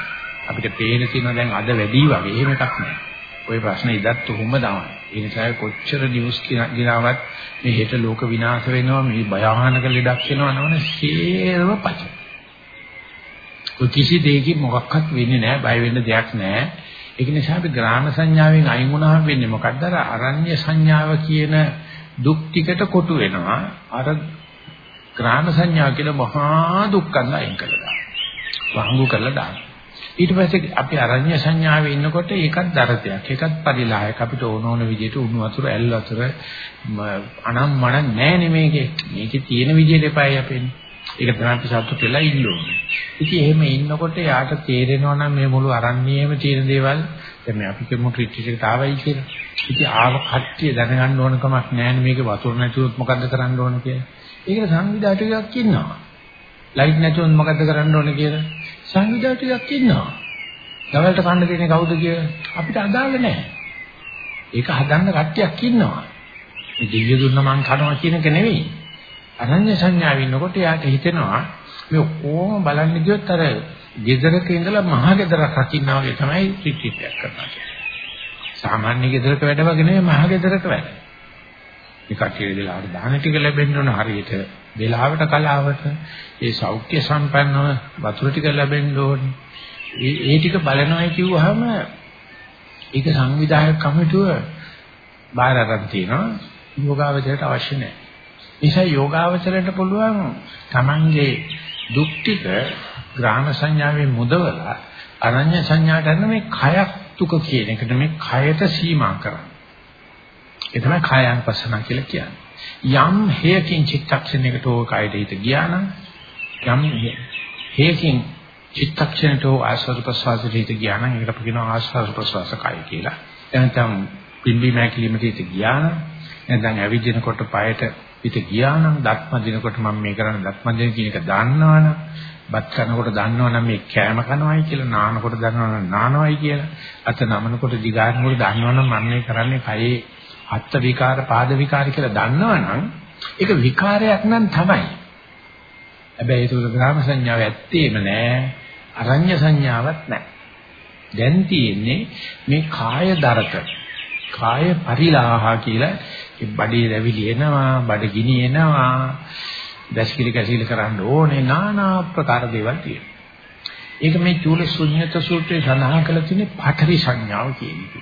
අපිට පේන තියෙනවා දැන් අද වැඩි වගේ එහෙම එකක් නැහැ. ওই ප්‍රශ්න ඉදත් උහුම තමයි. ඒ නිසා කොච්චර නිවුස් ගිනාවත් මේ හෙට ලෝක විනාශ වෙනවා මේ භයානක ලෙඩක් වෙනවා නවන සේරම පච. කිසි දෙයකින් මොකක්වත් වෙන්නේ නැහැ බය වෙන්න දෙයක් නැහැ. ඒක නිසා අපි ග්‍රාම සංඥාවෙන් අයින් වුණාම වෙන්නේ මොකද්ද? අර අරඤ්‍ය සංඥාව කියන දුක් ටිකට කොටු වෙනවා. අර ග්‍රාම සංඥාව කියන මහා දුක්ඛන් අයින් කළා. වහඟු කරලා දානවා. ඊට පස්සේ අපි අරඤ්‍ය සංඥාවේ ඉන්නකොට ඒකත් දරතයක් ඒකත් පරිලායක. අපිට ඕන ඕන විදිහට උණු වතුර ඇල් වතුර අනම් මන නැහැ මේකේ. මේකේ තියෙන විදිහට එපායි අපෙන්නේ ඒක තමයි අපි සතුට වෙලා ඉන්න ඕනේ ඉතින් එහෙම ඉන්නකොට යාට තේරෙනවා නම් මේ මුළු අරණ්‍යයේම තියෙන දේවල් දැන් මේ අපි කියමු ට්‍රිට් එකට ආවයි කියලා. ඉතින් ආව කට්ටිය දැනගන්න ඕන කමක් නැහැ මේකේ වතුර නැතුවොත් මොකද්ද කරන්න ඕන කියලා. ඒකට සංවිධායකයෙක් ඉන්නවා. ලයිට් නැතුවොත් මොකද්ද කරන්න ඕන කියලා. සංවිධායක ටිකක් ඉන්නවා. දවල්ට කන්න දෙන්නේ කවුද කියලා අපිට අදාළ නැහැ. ඒක හදන්න කට්ටියක් ඉන්නවා. මේ දිව්‍ය දුන්න මං කනවා කියන එක නෙවෙයි. අනන්‍ය සංඥාව ඉන්නකොට යාට හිතෙනවා මේ කොහොම බලන්න ගියොත් අර ගෙදරක ඉඳලා මහ ගෙදරක් රකින්නා වගේ තමයි රිට්‍රීට් එකක් කරනවා. සාමාන්‍ය ගෙදරක වැඩ වගේ නෙවෙයි මහ ගෙදරක වැඩ. මේ කට්ටිය වෙලාවට දාන ටික ලැබෙන්න ඕන හරියට වෙලාවට කලාවට ඒ සෞඛ්‍ය සම්පන්නව වතුර ටික ලැබෙන්න ඕනේ. ඒ ඒ ටික බලනවායි කිව්වහම ඒක සංවිධායක කමිටුව බාර අරන් තියෙනවා යෝගාවචරයට අවශ්‍ය නැහැ. නිසා යෝගාවචරයට පුළුවන් Tamange දුක් ටික ග්‍රහණ සංඥාවෙන් මුදවලා අනඤ්‍ය සංඥාට අන්න මේ කයක් දුක කියන එකට මේ කයට සීමා කරන්න. ඒ තමයි කායानुපස්සන කියලා කියන්නේ. යම් හේයකින් චිත්තක්ෂණයකට ඕක කයට හිත ගියා නම් යම් හේයකින් චිත්තක්ෂණයට ආස්වාද ප්‍රසවාසයට හිත ගියා නම් ඒකට අපි කියනවා ආස්වාද ප්‍රසවාස කය කියලා. එනතම් පිම්බි මෑකිලිමට හිත ගියා නම් නැත්නම් ඇවිදිනකොට পায়ට හිත ගියා නම් දත්ම දිනකොට මම මේ කරන්නේ දත්ම දින කියන එක දන්නවනම් බත් කනකොට දන්නවනම් මේ කෑම කනවයි කියලා නානකොට දන්නවනම් නානවයි කියලා අත නමනකොට දිගානකොට දන්නවනම් මම මේ කරන්නේ කයේ අත්ත විකාර පාද විකාර කියලා දන්නවනම් ඒක විකාරයක් නම් තමයි. හැබැයි ඒක ග්‍රාම සංඥාව ඇත්තේම නෑ. අරඤ්‍ය සංඥාවක් නෑ. දැන් තියෙන්නේ මේ කාය දරක කාය පරිලාහ කියලා බඩේ රැවිලි එනවා බඩ ගිනි එනවා දැස්කිලි කැසිලි කරන්න ඕනේ নানা ප්‍රකාර දේවල් තියෙනවා. ඒක මේ චූල ශුන්්‍යත සූත්‍රයේ සඳහන් කරලා තියෙන්නේ පඨවි සංඥාව කියන එක.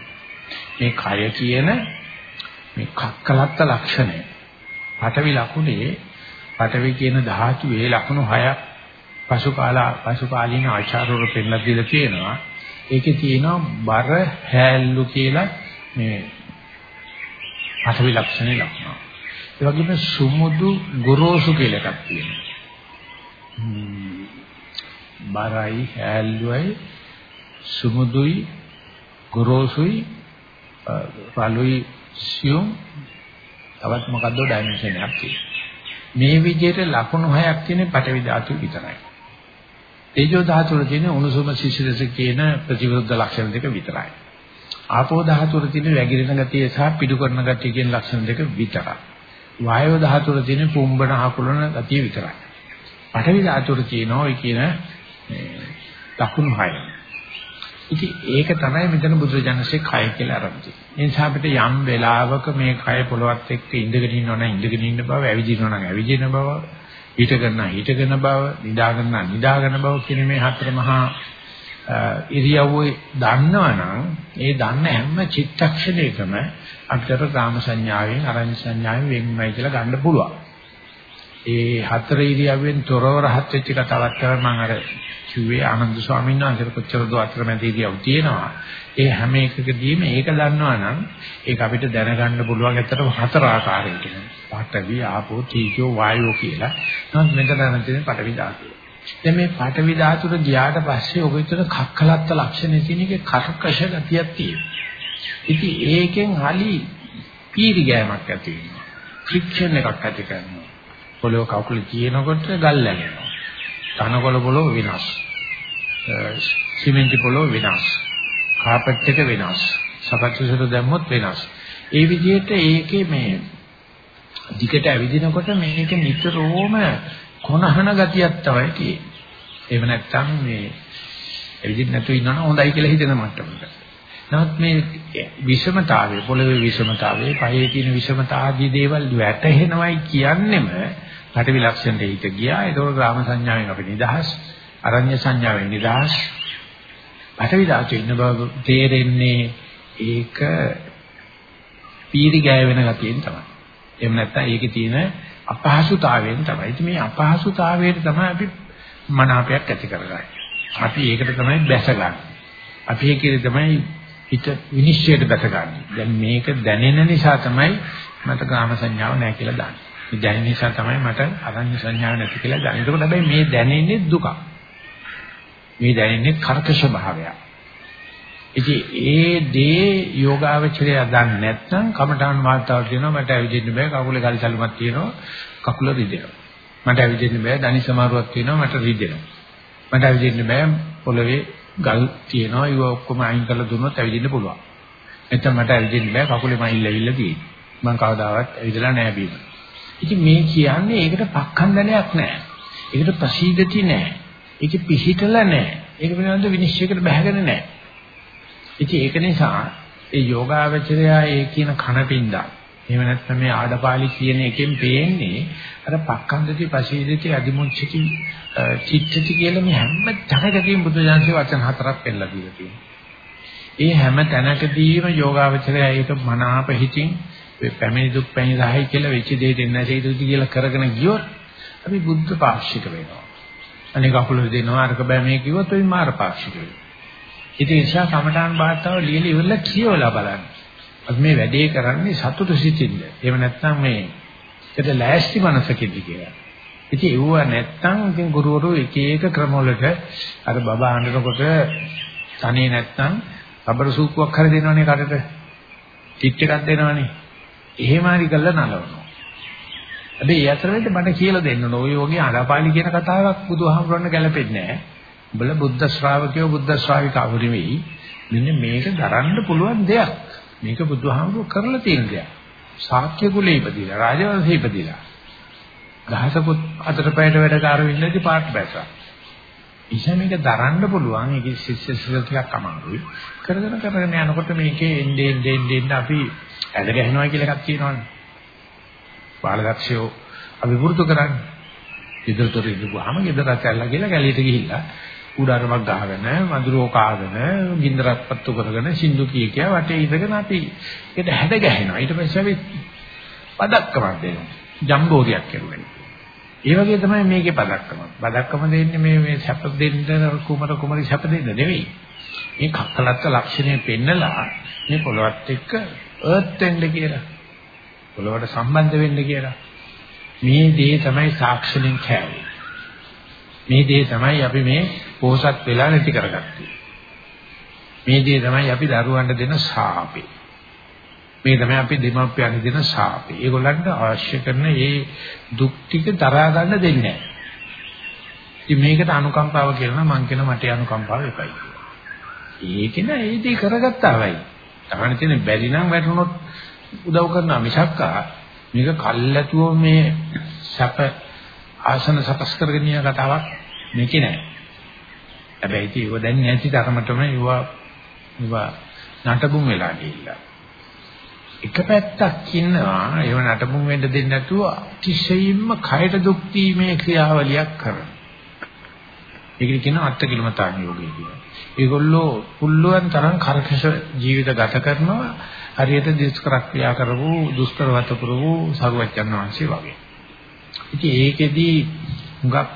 මේ කය කියන මේ කක්කලත්ත ලක්ෂණය. පඨවි ලකුණේ පඨවි කියන ධාතුවේ ලකුණු හයක් පසුකාලා පසුකාලීන ආචාර්යවරු පෙන්නලා දීලා තියෙනවා. ඒකේ තියෙනවා බර හැල්ලු කියලා මේ පඨවි ලක්ෂණේ ලක්ෂණ. ඒ වගේම සුමුදු ගොරෝසු කියලා එකක් තියෙනවා. බරයි හැල්ලුවයි සුමුදුයි ගොරෝසුයි පළුයි සියුම් තවත් මොකද්ද ඩයිමන්ෂන් එකක් තියෙන්නේ. මේ විදිහට ලකුණු හයක් තියෙන පටවි ධාතු විතරයි. තේජෝ ධාතු වල තියෙන උණුසුම සිසිලස කියන ප්‍රතිවිරුද්ධ ලක්ෂණ දෙක විතරයි. ආපෝ ධාතු වල තියෙන වැగిරෙන ගතිය සහ පිඩු කරන ගතිය කියන ලක්ෂණ දෙක විතරයි. වායෝ ධාතු වල තියෙන පුම්බන හකුලන ගතිය විතරයි. පටවි ධාතු වල තියෙන ওই කියන ලකුණු හයයි. ඉතින් ඒක තමයි මෙතන බුදුරජාණන්සේ කය කියලා අරමුති. ඒ නිසා අපිට යම් වෙලාවක මේ කය පොළවත් එක්ක ඉඳගෙන ඉන්නවා නම් ඉඳගෙන ඉන්න බව, ඇවිදිනවා නම් ඇවිදින බව, හිටගෙන හිටගෙන බව, නිදාගෙන නිදාගෙන බව කියන මේ හතර මහා ඉරියව්වේ දන්නවනම් ඒ දන්න හැම චිත්තක්ෂණයකම අපිට ගාම සංඥාවෙන් අරඤ්‍ය සංඥාවෙන් වෙන්මයි කියලා ගන්න පුළුවන්. ඒ හතර ඉරියව්වෙන් තොරව රහත් වෙච්ච කතාවක් තමයි මම අර කිව්වේ ආනන්ද ස්වාමීන් වහන්සේට කොච්චර දෝ අතරමැදීදියව තියෙනවා. ඒ හැම එකකදීම ඒක දන්නවා නම් ඒක අපිට දැනගන්න පුළුවන් ඇත්තටම හතර ආකාරයකින්. පඨවි, ආපෝ, තීජෝ, වායෝ කියලා. නමුත් මෙතන නම් තියෙන්නේ පඨවි ධාතුව. දැන් මේ පඨවි ධාතුර ගියාට පස්සේ ඔබ විතර කක්කලත්ත ලක්ෂණ තියෙන එකේ කර්කශ ගතියක් තියෙනවා. ඉතින් ඒකෙන් hali පීරි ගෑමක් ඇති වෙනවා. ෆ්‍රික්ෂන් එකක් ඇති කරනවා. පොළොව කකුල තියෙනකොට ගල් läගෙනවා. තනකොළ පොළොව විනාශ. සිමෙන්ති පොළොව විනාශ. කාපට් එක විනාශ. සපත්තු සුදු දැම්මොත් විනාශ. ඒ විදිහට ඒකේ මේ දිගට ඇවිදිනකොට මේක නිතරම කොනහන ගතියක් තමයි තියෙන්නේ. එහෙම නැත්නම් මේ ඇවිදින්න නැතුව ඉන්නවනම් හොඳයි කියලා හිතෙන මට්ටමකට. නමුත් මේ විෂමතාවය පොළවේ විෂමතාවය පහේ තියෙන විෂමතා ආදී දේවල් වැටහෙනවයි කියන්නෙම පැටවි ලක්ෂණයට හිත ගියා. ඒකෝර ග්‍රාම සංඥාවෙන් අපි නිදහස්, අරඤ්‍ය සංඥාවෙන් නිදහස්. පැටවි ධාතු ඉන්න බව තේරෙන්නේ ඒක පීරි ගෑවෙන ගතියෙන් තමයි. එහෙම නැත්නම් ඒකේ තියෙන අපහසුතාවයෙන් තමයි. ඉතින් මේ අපහසුතාවයට තමයි අපි මනාපයක් ඇති කරගන්නේ. අපි ඒකට තමයි බැසගන්නේ. අපි ඒකේ තමයි හිත විනිශ්චයට බැසගන්නේ. දැන් මේක දැනෙන නිසා තමයි මට ගාම සංඥාව නැහැ කියලා දන්නේ. මේ දැනෙන නිසා තමයි මට අරඤ්‍ය සංඥාව නැති කියලා දන්නේ. ඒකෝ හැබැයි මේ දැනෙන්නේ දුක. මේ දැනෙන්නේ කර්කශ භාවයක්. ඉතින් ඒ දේ යෝගාවචරය දන්නේ නැත්නම් කමඨාන් වාතාවරණ තියෙනවා මට ඇවිදින්න බෑ කකුලේ ගල් සැලුමක් තියෙනවා කකුල රිදෙනවා. මට ඇවිදින්න බෑ දනි සමාරුවක් තියෙනවා මට රිදෙනවා. මට ඇවිදින්න බෑ පොළවේ ගල් තියෙනවා ඒව ඔක්කොම අයින් කරලා දුන්නොත් ඇවිදින්න පුළුවන්. එතන මට ඇවිදින්න බෑ කකුලේ මයිල් ඇවිල්ලා තියෙන්නේ. මම කවදාවත් ඇවිදලා නැහැ බීම. ඉතින් මේ කියන්නේ ඒකට පක්ඛන්දනයක් නැහැ. ඒකට ප්‍රසීදති නැහැ. ඒක පිහිටලා නැහැ. ඒක වෙනවද විනිශ්චයකට බහගෙන නැහැ. ඉතින් ඒක නිසා ඒ යෝගාවචරය ඒ කියන කණපින්දා එහෙම නැත්නම් මේ ආඩපාලි කියන එකෙන් පේන්නේ අර පක්ඛන්දති පසීදති අදිමුච්චති චිත්තති කියලා මේ හැම තැනකදීම බුදුජානකේ වචන හතරක් පෙන්නලා දීලා තියෙනවා. ඒ හැම තැනකදීම යෝගාවචරය ඒක මනාප හිතින් පැමිණි දුක් පැණි රහයි කියලා වෙච්ච දෙයට එන්න හේතුති කියලා කරගෙන ගියොත් අපි බුද්ධ පාක්ෂික වෙනවා. අනේ කකුල දෙනවා අරක බෑ මේ කිව්වොත් අපි මාර පාක්ෂික වෙනවා. ඉතින් ඒ නිසා කමඨාන් වාර්තාව ලියලා ඉවරලා කියවලා බලන්න. අපි මේ වැඩේ කරන්නේ සතුට සිතින්ද. එහෙම නැත්නම් මේ ඒකට ලෑස්ති මනසකින්ද කියලා. ඉතින් ඒව නැත්නම් ඉතින් ගුරුවරු එක එක ක්‍රමවලට අර බබා හඬනකොට තනේ නැත්නම් රබර් සූපුවක් හරි දෙනවනේ කටට. කිට් එකක් දෙනවනේ. එහෙම හරි කරලා නලවනවා. හැබැයි ඒ අතරෙත් මට කියලා දෙන්න ඕන. ඔය වගේ අඩපාලි කියන කතාවක් බුදුහාමුදුරන් ගැලපෙන්නේ නැහැ. උඹලා බුද්ධ ශ්‍රාවකයෝ බුද්ධ ශ්‍රාවිකාවෝ නෙවෙයි. මෙන්න මේක දරන්න පුළුවන් දෙයක්. මේක බුදුහාමුදුරු කරලා තියෙන දෙයක්. ශාක්‍ය කුලේ ඉපදිලා, රාජවංශේ ඉපදිලා. දහසකුත් අතට පැයට වැඩකාර වෙන්නදී පාට බැසා. ඉතින් මේක දරන්න පුළුවන්. ඒක ශිෂ්‍ය ශිෂ්‍ය ටිකක් අමාරුයි. කරගෙන කරගෙන යනකොට මේකේ එන්නේ එන්නේ එන්නේ අපි ඇද ගහනවා කියලා එකක් තියෙනවනේ. බාලදක්ෂයෝ අපි වෘතු කරන්නේ. ඉදිරියට ඉඳුවාම ගෙදරට ඇල්ලා කියලා කැලියට ගිහිල්ලා උඩරමක් ගහගෙන වඳුරෝ කාගෙන ගින්දරක් පත්තු කරගෙන සින්දු කී කිය වටේ ඉඳගෙන අපි ඒකට හැඩ ගැහෙනවා ඊට පස්සේ අපි පදක්කමක් දෙනවා ජම්බෝරියක් කරුවා ඒ වගේ තමයි මේකේ පදක්කම පදක්කම දෙන්නේ මේ මේ සැප දෙන්න කුමර කුමරි සැප දෙන්න නෙවෙයි. මේ කක්කලත්ත ලක්ෂණය පෙන්නලා මේ පොළොවත් එක්ක අර්ත් වෙන්න කියලා. පොළොවට සම්බන්ධ වෙන්න කියලා. මේ දේ තමයි සාක්ෂණෙන් කෑවේ. මේ දේ තමයි අපි මේ පෝසත් වෙලා නැති කරගත්තේ. මේ දේ තමයි අපි දරුවන්ට දෙන ශාපේ. මේ තමයි අපි දෙමාපියන් දෙන ශාපේ. ඒගොල්ලන්ට අවශ්‍ය කරන මේ දුක් ටික දරා ගන්න දෙන්නේ නැහැ. ඉතින් මේකට අනුකම්පාව කියලා මම කියන මට අනුකම්පාව එපයි කියලා. ඒක නෑ ඒ දේ කරගත්තා වයි. තමන්න තියෙන බැරි නම් වැටුනොත් උදව් කරනවා මිසක්කා මේක කල්ැතුව මේ සැප ආසන සකස් කරගෙන යන කතාවක් මේකේ නෑ. හැබැයි ඉතින් ඒව දැන් නැති තරමටම ඒවා ඒවා නටබුන් වෙලා ගිහිල්ලා. එක පැත්තක් ඉන්නවා ඒව නටබුන් වෙන්න දෙන්නේ නැතුව අතිශයින්ම කයට දුක් දීමේ ක්‍රියාවලියක් කරන. ඒකට කියනවා අත්කිලමතාන් යෝගය කියලා. ඒගොල්ලෝ පුල්ලුවන් තරම් කරකශ ජීවිත ගත කරනවා හරියට දුෂ්කර ක්‍රියා කරවූ දුෂ්කරවත කරවූ සරුවච්චන් වහන්සේ වගේ. ඉතින් ඒකෙදි හුඟක්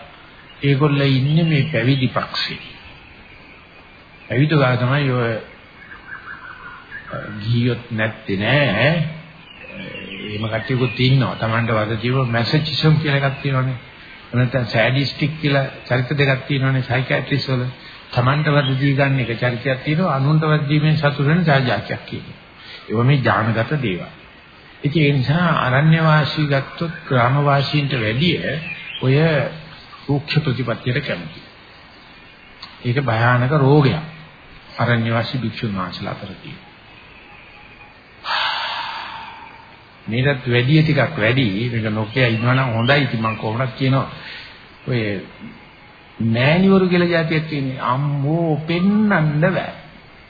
ඒගොල්ලෝ ඉන්නේ මේ පැවිදි පක්ෂේ. පැවිදි ගා තමයි ඔය ගියොත් නැත්තේ නෑ. එහෙම කට්ටියකුත් ඉන්නවා. Tamanට වද ජීව මැසේජිසම් කියලා එකක් තියෙනවානේ. නැත්නම් සෑඩිස්ටික් කියලා චරිත දෙකක් තියෙනවානේ සයිකියාට්‍රිස් වල. Tamanට වද දී ගන්න එක චරිතයක් තියෙනවා. අනුන්ට වද දීමෙන් සතුට වෙන සාජාක්‍යයක් කියනවා. ඒව මේ ඥානගත දේවල්. ඉතින් ඒ නිසා අරණ්‍ය වාසී ගත්තොත් ග්‍රාම වාසීන්ට වැඩිය ඔය රූක්ෂ ප්‍රතිපත්තියට කැමති. ඒක භයානක රෝගයක්. අරණ්‍ය වාසී භික්ෂුන් වහන්සේලා අතර තියෙනවා. මේකට වැඩි ටිකක් වැඩි මේක නොකිය ඉන්නවනම් හොඳයි ඉතින් මම කොහොමද කියනවා ඔය මෑණිවරු කියලා જાතියක් තියෙන්නේ අම්මෝ පෙන්නන්න බෑ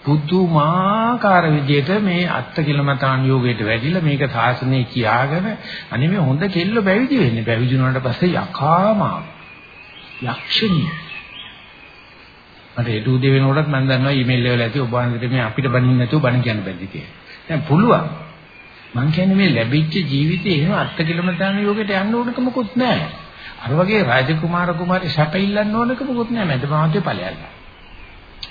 පුදුමාකාර විදිහට මේ අත්ති කිලමතාන් යෝගයට වැඩිලා මේක සාසනේ කියාගෙන අනේ මේ හොඳ කෙල්ල බැවිදි වෙන්නේ බැවිදි වුණාට පස්සේ යකාමා යක්ෂණිය මට ඒ දුදේ වෙනකොටත් මම දන්නවා ඊමේල් වල ඇති ඔබ වහන්සේට මේ අපිට බණින්න නැතුව බණ කියන්න බැද්දි කියලා. දැන් පුළුවන්. මං කියන්නේ මේ ලැබිච්ච ජීවිතේ එහෙම අත්ති කිලමතාන් යෝගයට යන්න ඕනක මොකුත් නැහැ. අර වගේ රාජකුමාර කුමාරි සැප ඉල්ලන්න ඕනක මොකුත් නැහැ. මැද මාතේ ඵලයල්ලා.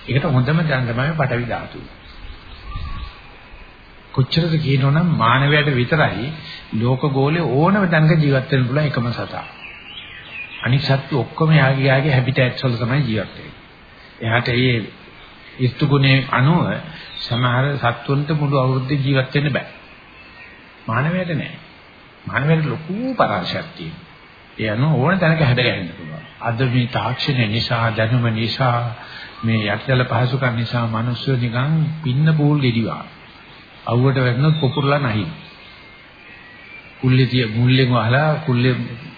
ඒකට හොඳම දැන තමයි පටවි ධාතුව. කොච්චරද කියනවනම් මානවයාට විතරයි ලෝක ගෝලේ ඕනම තැනක ජීවත් වෙන්න පුළුවන් එකම සතා. අනිත් සත්තු ඔක්කොම යාගේ යාගේ හැබිටැට්ස් වල තමයි ජීවත් වෙන්නේ. එයාට ඒ ඉස්තු ගුණේ අනුව සමහර සත්තුන්ට මුළු අවුරුද්දේ ජීවත් වෙන්න බෑ. මානවයාට නෑ. මානවයාට ලොකු පරාශයක් තියෙනවා. ඒ අනුව ඕන තැනක හැදගන්න පුළුවන්. අද මේ තාක්ෂණය නිසා දැනුම නිසා මේ යටිදල පහසුකම් නිසා මිනිස්සු නිකන් පින්න පූල් ගෙඩිවා. අවුවට වැටෙනොත් පොකුරලා නැහි. කුල්ලේ තිය මුල්ලෙන් වහලා කුල්ලේ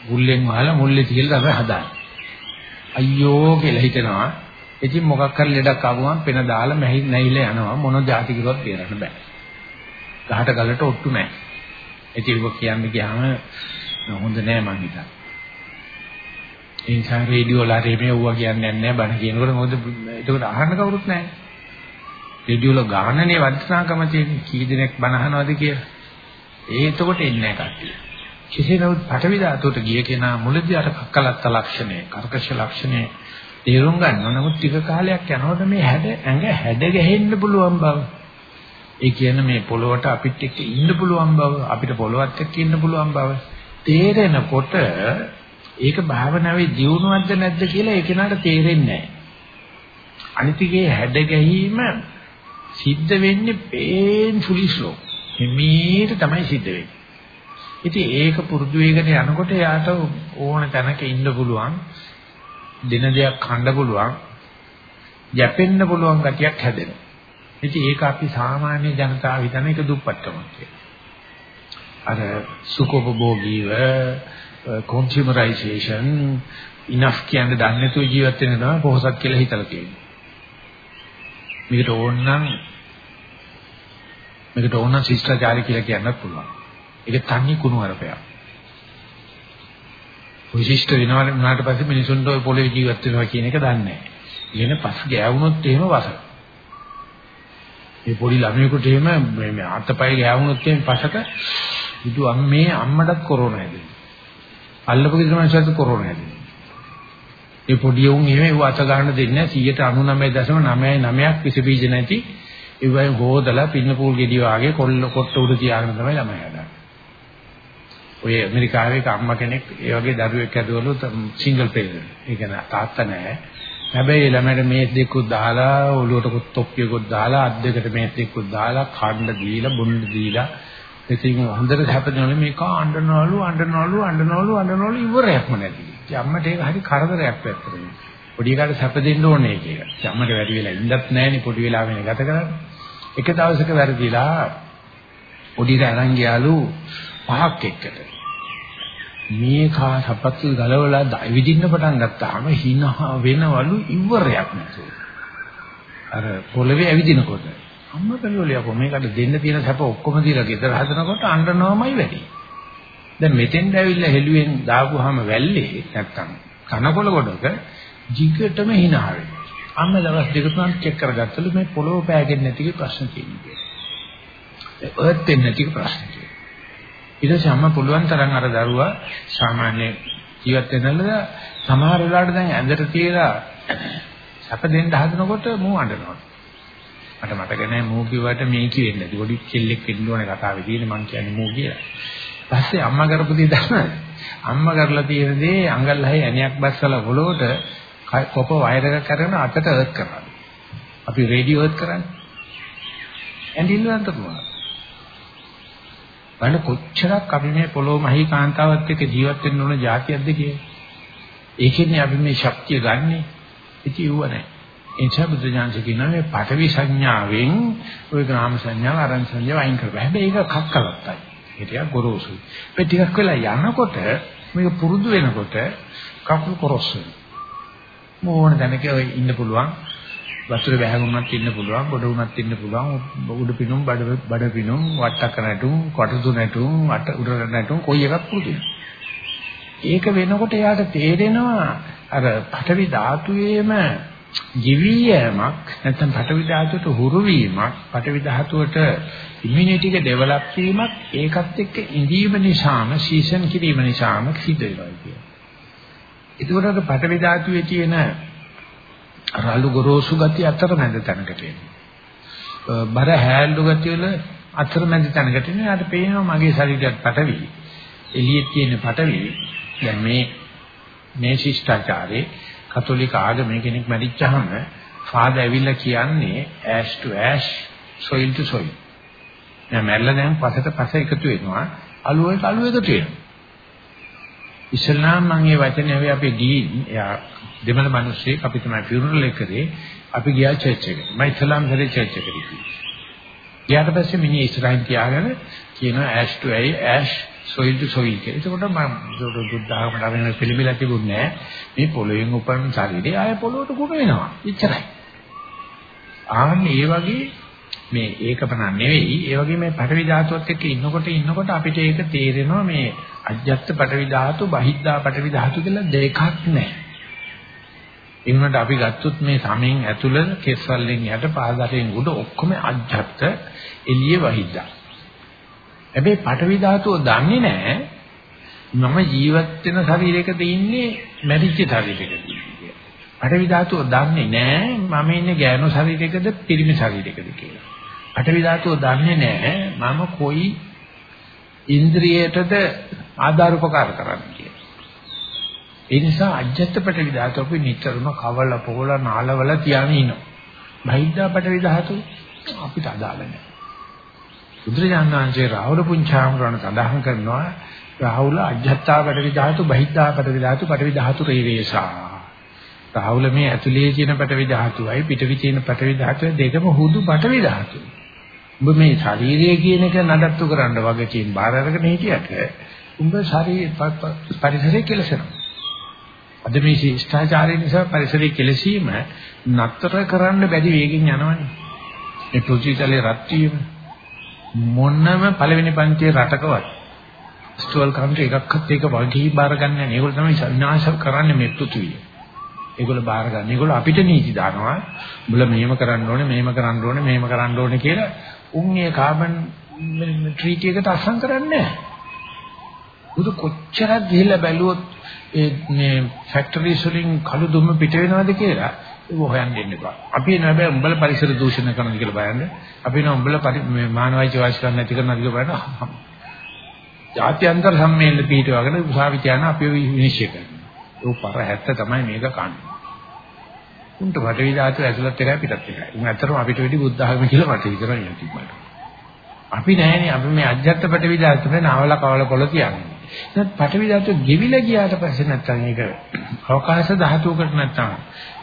මුල්ලෙන් වහලා මුල්ලේ තියලා තමයි හදාන්නේ. අයියෝ කියලා හිතනවා. ඉතින් මොකක් හරි ලෙඩක් ආවම පෙන දාලා මැහි නැහිලා යනවා මොන જાති කිරුවත් තේරෙන්න බෑ. ගහට ගලට ඔට්ටු නැහැ. ඉතින් ඔබ කියන්නේ ගියාම හොඳ නෑ මං හිතන්නේ. ඒ නිසා රේඩියෝ වල හරි මේ ඌවා කියන්නේ නැහැ බණ කියනකොට මොකද ඒකට අහන්න කවුරුත් නැහැ. රේඩියෝ වල ගානනේ වටිනාකම තියෙන්නේ කී දෙනෙක් බණ අහනවද කියලා. ඒ එතකොට එන්නේ නැහැ කට්ටිය. කෙසේ නමුත් පටවි ධාතුවට ගිය කෙනා මුලදී අර කක්කලත්ත ලක්ෂණය, කර්කශ ලක්ෂණය තේරුම් ගන්නවා. නමුත් ටික කාලයක් යනකොට මේ හැඩ ඇඟ හැඩ ගැහෙන්න පුළුවන් බව. ඒ කියන්නේ මේ පොළොවට අපිට එක්ක ඉන්න පුළුවන් බව, අපිට පොළොවත් එක්ක ඉන්න පුළුවන් බව තේරෙනකොට ඒක භාවනාවේ දියුණුවක්ද නැද්ද කියලා ඒ කෙනාට තේරෙන්නේ නැහැ. අනිතිගේ හැඩ ගැහිම සිද්ධ වෙන්නේ painfully slow. හිමීට තමයි සිද්ධ වෙන්නේ. ඉතින් ඒක පුරුදු වෙගෙන යනකොට යාට ඕන තැනක ඉන්න පුළුවන්. දින දෙයක් කන්න පුළුවන්. යැපෙන්න පුළුවන් ගතියක් හැදෙනවා. ඉතින් ඒක අපි සාමාන්‍ය ජනතාව හිතන එක දුප්පත්කමක් කියලා. අර සුඛෝපභෝගීව consumerization enough කියන්නේ දන්නේ නැතුව ජීවත් වෙන තමයි පොහසත් කියලා හිතලා තියෙන්නේ. මේකට ඕනනම් මේකට ඕනනම් ශිෂ්ටාචාරය කියලා කියන්නත් පුළුවන්. ඒක තන්නේ කුණු හරපයක්. විශිෂ්ට වෙනවට උනාට පස්සේ මිනිසුන්ට ඔය පොළේ ජීවත් වෙනවා කියන එක දන්නේ නැහැ. ඉගෙන පස් ගෑවුනොත් එහෙම වස. මේ පොඩි ළමයෙකුට එහෙම මේ අතපය ගෑවුනොත් එහෙම පසක බුදු අම්මේ අම්මටත් කොරෝනා හැදෙනවා. අල්ලපු ගෙදර මනුස්සයත් කොරෝනා හැදෙනවා. ඒ පොඩි උන් එහෙම ඒව අත ගන්න දෙන්නේ නැහැ 99.99ක් විස බීජ නැති ඒවයි හොදලා පින්න පූල් ගෙඩිය වාගේ කොල්ල කොට්ට උඩ තියාගෙන තමයි ළමයි හදන්නේ. ඔය ඇමරිකාවේ එක අම්මා කෙනෙක් ඒ වගේ දරුවෙක් ඇදවලු සිංගල් පේරන්ට්. ඒ කියන්නේ තාත්තා නැහැ. හැබැයි ළමයට මේස් දෙකකුත් දාලා ඔළුවට තොප්පියකුත් දාලා අත් දෙකට මේස් දෙකකුත් දාලා කන්න දීලා බොන්න දීලා ඉතින් හොඳට හැපදෙනවලු මේක අඬනවලු අඬනවලු අඬනවලු අඬනවලු ඉවරයක්ම නැති. ඉතින් අම්මට ඒක හරි කරදරයක් පැත්තට. පොඩි කාට සැපදෙන්න ඕනේ කියලා. ඉතින් අම්මට වැඩි වෙලා ඉඳත් නැහෙනේ පොඩි වෙලා වෙන ගත කරන්නේ. එක දවසක වැරදිලා පොඩිට අරන් ගියාලු පහක් එක්කට. මේ කා සපත්තු ගලවලා විදින්න පටන් ගත්තාම හිනහ වෙනවලු ඉවරයක් නැතුව. අර පොළවේ ඇවිදිනකොට අම්මා කලියෝලිය අපෝ මේකට දෙන්න තියෙන සැප ඔක්කොම දීලා ගෙදර හදනකොට අඬනවමයි වැඩි. දැන් මෙතෙන්ද ඇවිල්ලා හෙළුවෙන් දාපුවාම වැල්ලේ නැත්තම් කනකොල ගොඩක jigටම hina වෙනවා. අම්මා දවස් දෙක තුනක් චෙක් කරගත්තලු මේ පොළොව පෑගෙන්නේ නැති කී ප්‍රශ්න තියෙනවා. ඒ ඔයත් දෙන්නේ නැති ප්‍රශ්න තියෙනවා. ඊට පස්සේ අම්මා පුළුවන් තරම් අර දරුවා සාමාන්‍ය ජීවත් වෙනවල සමහර වෙලාවට දැන් ඇඳට තියලා සැප දෙන්න හදනකොට මූ අඬනවා. මට මතක නැහැ මූ කිව්වට මේ කියෙන්නේ නැති. පොඩි කෙල්ලෙක් වෙන්න ඕනේ කතාවේ තියෙන්නේ මං කියන්නේ මූ කියලා. පස්සේ අම්මා කරපු දේ තමයි. අම්මා කරලා තියෙන දේ අඟල්ලහේ ඇණයක් බස්සලා පොළොවට කොප වයර් එකක් කරගෙන අතට අර්ත් කරනවා. අපි රේඩියෝ අර්ත් කරන්නේ. ඇඬිල්ල අන්ත පුළුවන්. බලන්න කොච්චරක් අපි මේ පොළොව මහී කාන්තාවත් එක්ක ජීවත් වෙන්න ඕන જાතියක්ද කියලා. ඒකෙන්නේ අපි මේ ශක්තිය ගන්නෙ. ඉතින් ඌව නැහැ. එනිසා බුද්ධ ඥානසේ කියනවා මේ පඨවි සංඥාවෙන් ওই ග්‍රාම සංඥාව ආරං සංඥාව අයින් කරපහ. හැබැයි ඒක කක්කලත්තයි. ඒ ටික ගොරෝසුයි. මේ ටිකක් වෙලා යනකොට මේක පුරුදු වෙනකොට කකුල් කොරස් වෙනවා. මොන දැනක ඉන්න පුළුවන් වතුර වැහගුණත් ඉන්න පුළුවන්, ගොඩ උනත් ඉන්න පුළුවන්. උඩ පිනුම්, බඩ බඩ පිනුම්, වට්ටක නැටුම්, කොටතු නැටුම්, අට උඩ නැටුම් කොයි එකක් පුරුදු ඒක වෙනකොට එයාට තේරෙනවා අර පඨවි ධාතුවේම ජීවියමක් නැත්නම් පඨවි ධාතුවට හුරු වීමක් පඨවි ධාතුවට ඉමුනිටි එක ඩෙවලොප් වීමක් ඒකත් එක්ක ඉඳීම නිසාම සීසන් කිරීම නිසාම සිද්ධ වෙනවා කියන්නේ. ඒකවලට පඨවි ධාතුවේ තියෙන රළු ගොරෝසු ගතිය අතරමැද තැනකට එනවා. බර හැල්ලු ගතිය වල අතරමැද තැනකට එනවා. යාට පේනවා මගේ ශරීරයත් පඨවි. එළියේ තියෙන පඨවි. දැන් මේ මේ ශිෂ්ටාචාරේ කතෝලික ආගමේ කෙනෙක් මැරිච්චහම ෆාදර් ඇවිල්ලා කියන්නේ ash to ash soil to soil. දැන් මැරලා දැන් පසට පස එකතු වෙනවා අලුවට අලුව එකතු වෙනවා. ඉස්ලාම් මම මේ වචනේ අපි අපේ දීන් එයා දෙමළ මිනිස්සෙක් අපි තමයි ෆියුනරල් එකේ අපි ගියා චර්ච් එකට. මම ඉස්ලාම් කරේ චර්ච් එකට ගියා. ඊට පස්සේ මිනිහ ඉස්රායිල් තියාගෙන කියනවා ash to ash soil to soil කියලා. එතකොට මම බුද්ධාගමට අරගෙන පිළිමිලා තිබුණේ නැහැ. මේ පොළොවෙන් උපන් ශරීරය ආය පොළොවට කුණ වෙනවා. එච්චරයි. ආන්නේ ඒ වගේ මේ ඒකපණ නෙවෙයි ඒ වගේ මේ පඨවි ධාතුවත් එක්ක ඉන්නකොට ඉන්නකොට අපිට ඒක තේරෙනවා මේ අජ්ජත් පඨවි ධාතු බහිද්ධා පඨවි ධාතු කියලා දෙකක් නැහැ. ඒ වුණාට අපි ගත්තොත් මේ සමෙන් ඇතුළ කෙස්වලින් යට පාදයෙන් උඩ ඔක්කොම අජ්ජත් එළිය වහිද්දා. හැබැයි පඨවි ධාතුව දන්නේ නැහැ මම ජීවත් වෙන ශරීරයකද ඉන්නේ මැරිච්ච ශරීරයකද පඨවි ධාතුව දන්නේ නැහැ මම ඉන්නේ ගෑනු ශරීරයකද පිරිමි ශරීරයකද කියලා. පඨවි ධාතුව දන්නේ නැහැ මම කොයි ඉන්ද්‍රියයටද ආධාර උපකාර කරන්නේ කියලා. ඒ නිසා අජත්ත පඨවි ධාතුව අපි නිතරම කවල පොවල නාලවල තියාගෙන ඉනවා. බහිද්ධා පඨවි ධාතුව අපිට අදාළ නැහැ. බුදුරජාණන් වහන්සේ රාහුල පුංචාමරණ සඳහන් කරනවා රාහුල අජ්ජත්තා පටවි ධාතු බහිද්ධා පටවි ධාතු පටවි ධාතු රේවේසා රාහුල මේ ඇතුලේ තියෙන පටවි ධාතුවයි පිටවි තියෙන පටවි ධාතුවයි දෙකම හුදු පටවි ධාතු. ඔබ මේ ශරීරය කියන එක නඩත්තු කරන්න වගේ කියන බාර අරගෙන හිටියට උඹ ශරීර පරිසරය කෙලසනවා. අද මේ ශිෂ්ටාචාරය නිසා පරිසරය කෙලසීම නතර කරන්න බැරි වේගෙන් යනවනේ. ඒ පෘථිවිතලේ රත් වීම මොනම පළවෙනි පන්තියේ රටකවත් ස්ටෝල් කන්ට්‍රි එකක්වත් ඒක වගී බාර ගන්න නැහැ. ඒගොල්ලෝ තමයි විනාශ කරන්නේ මේ පෘථිවිය. ඒගොල්ලෝ බාර ගන්න. ඒගොල්ලෝ අපිට නීති දානවා. උඹලා මෙහෙම කරන්න ඕනේ, මෙහෙම කරන්න ඕනේ, මෙහෙම කරන්න ඕනේ කියලා උන් ඒ කාබන් ට්‍රීටි එකට අසං කරන්නේ නැහැ. බුදු කොච්චරක් ගිහිල්ලා බැලුවොත් ඒ මේ ෆැක්ටරිස් වලින් කළු දුම්ම පිට වෙනවද කියලා ඒක හොයන්න දෙන්න එපා. අපි එන හැබැයි උඹලා පරිසර දූෂණය කරනවා කියලා බලන්න. අපි එන උඹලා මේ මානවයික වාසිකම් නැති කරනවා කියලා බලන්න. ජාත්‍යන්තර සම්මේලන පිටවගෙන උසාවිත්‍යන අපි විනිශ්චය කරනවා. ඒ පර හැත්ත තමයි මේක කන්නේ. උන්ට වටවි ධාතු ඇතුළත් එකයි පිටත් එකයි. උන් ඇත්තටම අපිට වෙඩි බුද්ධ ආගම කියලා මට හිතනවා යටිමට. අපි නැහැනේ අපි මේ අජ්ජත් පටවි ධාතුනේ නාවල කවල කොළ තියන්නේ. නැත් පඨවි ධාතු ගෙවිලා ගියාට පස්සේ නැත්තම් ඒක අවකාශ ධාතුවකට නැත්තම්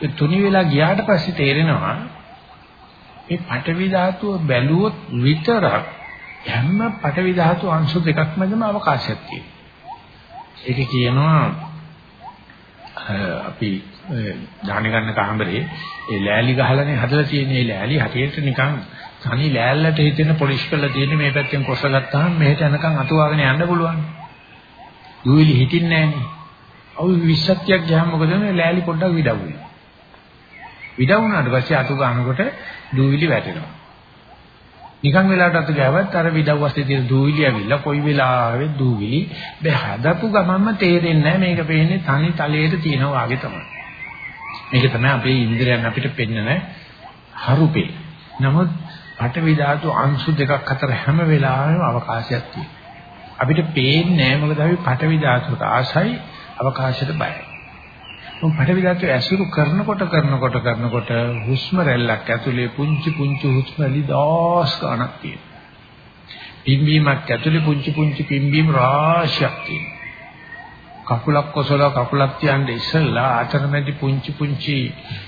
ඒ තුනි වෙලා ගියාට පස්සේ තේරෙනවා මේ පඨවි ධාතුව බැලුවොත් විතරක් හැම පඨවි ධාතු අංශු දෙකක් මැදම අවකාශයක් තියෙනවා. ඒක කියනවා අපි දාන ගන්න කාමරේ ඒ ලෑලි ගහලානේ හදලා තියෙන ඒ ලෑලි හරියට නිකන් තනි ලෑල්ලට හිතෙන පොලිෂ් කරලා තියෙන මේ පැත්තෙන් කොස ගත්තාම මෙහෙට යනකම් අතුවාගෙන යන්න පුළුවන්. දුවිලි හිටින්නේ නැහනේ. අවුරුදු 20ක් ගියාම මොකද වෙන්නේ? ලෑලි පොඩ්ඩක් විඩව් වෙනවා. විඩව් වුණාට පස්සේ අතු ගන්නකොට දුවිලි වැටෙනවා. නිකන් වෙලාවට අත ගෑවත් අර විඩව් වස්තේ තියෙන දුවිලි ඇවිල්ලා කොයි වෙලාවෙ දුවිලි බෑ හදපු ගමන්ම තේරෙන්නේ නැහැ මේක පේන්නේ තනි තලයේට තියෙනවා වගේ තමයි. මේක තමයි අපේ ඉන්ද්‍රයන් අපිට පෙන්නන හරුපේ. නමුත් පටවි ධාතු අංශු දෙකක් අතර හැම වෙලාවෙම අවකාශයක් තියෙනවා. අපිට පේන්නේ නැහැ මොකද අපි පටවි ධාතුවට ආසයි අවකාශයට බයයි. මොන් පටවි ධාතුව ඇසුරු කරනකොට කරනකොට කරනකොට හුස්ම රැල්ලක් ඇතුලේ පුංචි පුංචි හුස්ම රැලි දහස් ගණක් තියෙනවා. පිම්බීමක් ඇතුලේ පුංචි පුංචි පිම්බීම් රාශියක් තියෙනවා. කකුලක් කොසල කකුලක් තියන්නේ ඉස්සෙල්ලා අතරමැදි පුංචි පුංචි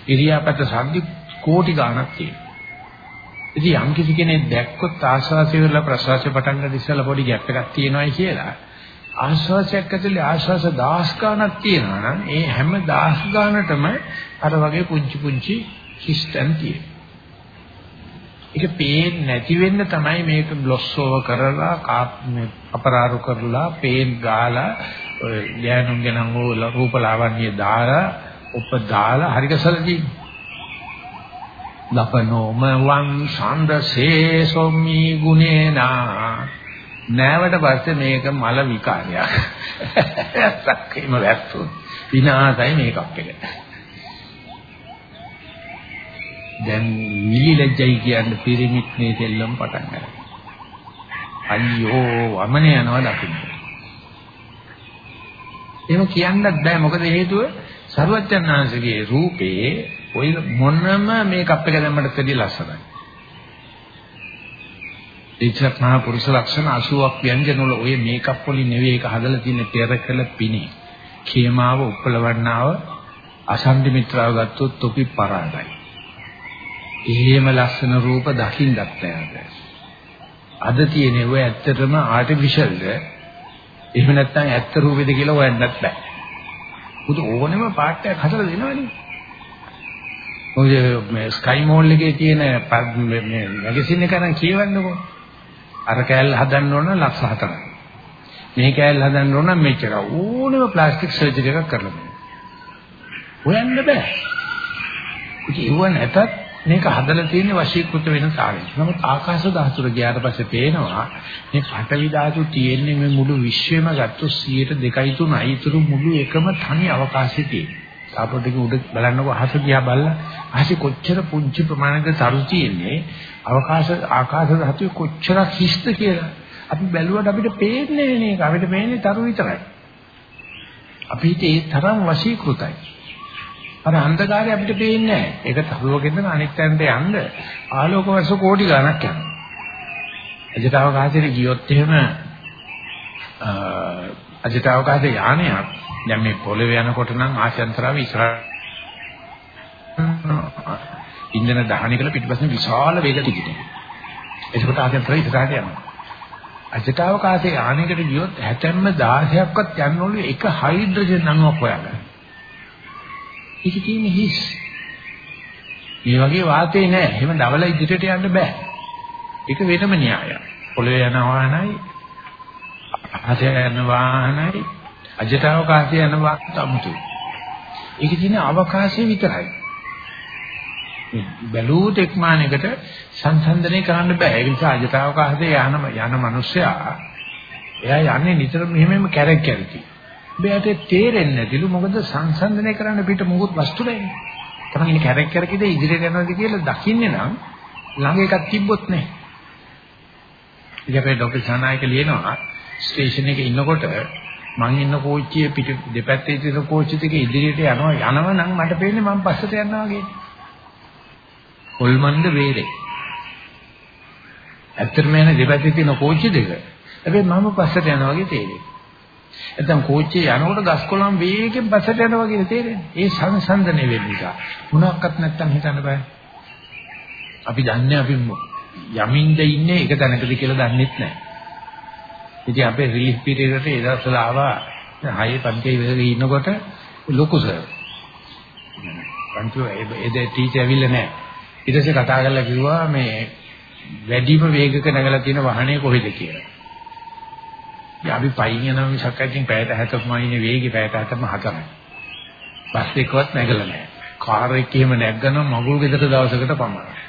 ඉරියාපත සම්දි කෝටි ගණක් තියෙනවා. ඉතින් යම් කිසි කෙනෙක් දැක්කොත් ආශ්වාසය වල ප්‍රශ්වාසය පටන් ගන්න ඉස්සෙල්ලා පොඩි ગેප් එකක් තියෙනවායි කියලා ආශ්වාසයක් ඇතුලේ ආශ්වාස දහස් ගණක් තියෙනවා නම් ඒ හැම දහස් ගණටම අර වගේ පුංචි පුංචි හිස්ටන් තියෙනවා. ඒක පේන්නේ නැති වෙන්න තමයි මේක ග්ලොස් ඕවර් කරලා අපරාරු කරලා පේන් ගාලා ඔය ගෑනුන්ගේ නම් ඕ රූප ලාවන්‍ය දාලා උප දාලා හරි ගසලා ලපනෝම වං ඡන්දසේ සොම්මි ගුණේනා නෑවට පස්සේ මේක මල විකාරයක්. ඇත්තක්ම වැස්සු. විනාසයි මේකක් එක. දැන් නිලිලැජ්ජයි කියන්නේ පිරිමිත් මේ දෙල්ලම් පටන් ගන්නවා. අයියෝ වමන යනවා දකින්න. එහෙම කියන්නත් බෑ මොකද හේතුව සර්වඥාන්සේගේ රූපේ ඔය මොනම මේකප් එක දැම්මට දෙඩි ලස්සනයි. ඒචක් මහා පුරුෂ ලක්ෂණ 80ක් ව්‍යංජන වල ඔය මේකප් වලින් නෙවෙයි ඒක හදලා තියෙන පෙරකල පිණි. කේමාව උපලවන්නාව අසන්දි මිත්‍රාව ගත්තොත් තොපි පරාදයි. එහෙම ලස්සන රූප දකින්නත් බෑ. අද තියෙනේ ඔය ඇත්තටම ආටිෆිෂල්ද එහෙම නැත්නම් ඇත්ත රූපෙද කියලා හොයන්නත් බෑ. බුදු ඕනෙම පාට් එකක් හදලා දෙනවනේ. ඔය මේ ස්කයි මෝල් එකේ තියෙන මේ මැගසින් එක නම් කියවන්නකෝ. අර කෑල්ල හදන්න ඕන ලක්ෂ 4ක්. මේ කෑල්ල හදන්න ඕන මෙච්චර. ඕනෙම ප්ලාස්ටික් සර්ජරි එකක් කරලා දෙන්න. හොයන්න බෑ. ඒක ඉව නැතත් මේක හදලා තියෙන වශීකృత වෙන තාලෙ. නමුත් ආකාශ ධාතුර ගියාට පස්සේ පේනවා මේ පඨවි ධාතු තියෙන්නේ මේ මුළු විශ්වෙම ගත්තොත් 2.2 3යි. ඊටු මුළු එකම තනි අවකාශයේ තියෙනවා. තාපොඩේක උඩ බලන්නකො අහස දිහා බලලා අහසේ කොච්චර පුංචි ප්‍රමාණයක තරු තියෙන්නේ අවකාශ ආකාශ ධාතුවේ කොච්චර හිස්ත කියලා අපි බැලුවට අපිට පේන්නේ නේක අපිට පේන්නේ තරු විතරයි අපි හිතේ ඒ තරම් වශීකృతයි අර අන්ධකාරය අපිට පේන්නේ නැහැ ඒක තරුවකින්ද අනිත් තැනට යන්න ආලෝක වර්ෂ කෝටි ගණක් යනවා අජිත අවකාශයේ ගියොත් එහෙම අජිත අවකාශ යානයක් දැන් මේ පොළවේ යනකොට නම් ආශයන්තරාව ඉස්සරහ ඉන්ධන දහණයකල පිටිපස්සෙන් විශාල වේග තිබෙනවා. ඒකට ආශයන්තරාව ඉස්සරහට යනවා. අජටාවකාශයේ ආනෙකට ගියොත් 70 16ක්වත් යන්න ඕනේ එක හයිඩ්‍රජන් අණුවක් හොයාගන්න. ඒක තියෙන්නේ හිස්. මේ වගේ වාතේ නෑ. එහෙම දවල ඉදිරියට යන්න බෑ. ඒක වෙනම න්‍යායයක්. පොළවේ යන වාහනයි අහසේ යන වාහනයි අජට අවකාශය යන වාක්ත අමුතුයි. ඒකේ තියෙන අවකාශය විතරයි. බැලූ තෙක්මානයකට සංසන්දනය කරන්න බෑ. ඒ නිසා අජට අවකාශයේ යන යන මිනිස්සයා එයා යන්නේ නිතරම මෙහෙමම කැරක් කැරකි. මෙයාට තේරෙන්නේ නැතිලු මොකද සංසන්දනය කරන්න පිට මොකොත් වස්තු නැහැ. තමන් ඉන්නේ කැරක් කැරකිද ඉදිරියට යනවාද කියලා දකින්නේ නම් ළඟ එකක් තිබ්බොත් නැහැ. ඉතින් අපේ ડોක්ටර් සනායක ලියනවා ස්ටේෂන් එකේ ඉන්නකොට මං ඉන්න කෝච්චියේ පිට දෙපැත්තේ තියෙන කෝච්චි දෙක ඉදිරියට යනවා යනව නම් මට පේන්නේ මං පස්සට යනවා වගේ. කොල්මන්ද වේරේ. ඇත්තටම යන දෙපැත්තේ තියෙන කෝච්චි දෙක. හැබැයි මම පස්සට යනවා වගේ තේරෙන්නේ. නැත්නම් කෝච්චියේ යනකොට ගස්කොළන් වේගෙන් පස්සට යනවා වගේ තේරෙන්නේ. ඒ සංසන්දනය වෙන්න නිසා. මොනක්වත් නැත්තම් හිතන්න බෑ. අපි දන්නේ අපි යමින්ද ඉන්නේ එක තැනකද කියලා දන්නෙත් නැහැ. ඉතින් අපේ රිලීෆ් පීරියඩ් එකට ඒ දවස්වල ආවා හයේ පන්තියේ ඉඳලා ඉන්නකොට ලොකු සර්. පන්තියේ ඒ ටීචර් ඇවිල්ලා නැහැ. ඊට පස්සේ කතා කරලා කිව්වා මේ වැඩිම වේගක නැගලා තියෙන වාහනේ කොහෙද කියලා. ඉතින් අපි පයින් යනවා මිසක් අතින් පැයට 60ක් මයිනේ වේගي පැයට 60ම හතරයි. බස් එකවත් නැගලා නැහැ. කාර් එකේ එහෙම නැග්ගනම් මගුල් ගෙදර දවසකට පමණයි.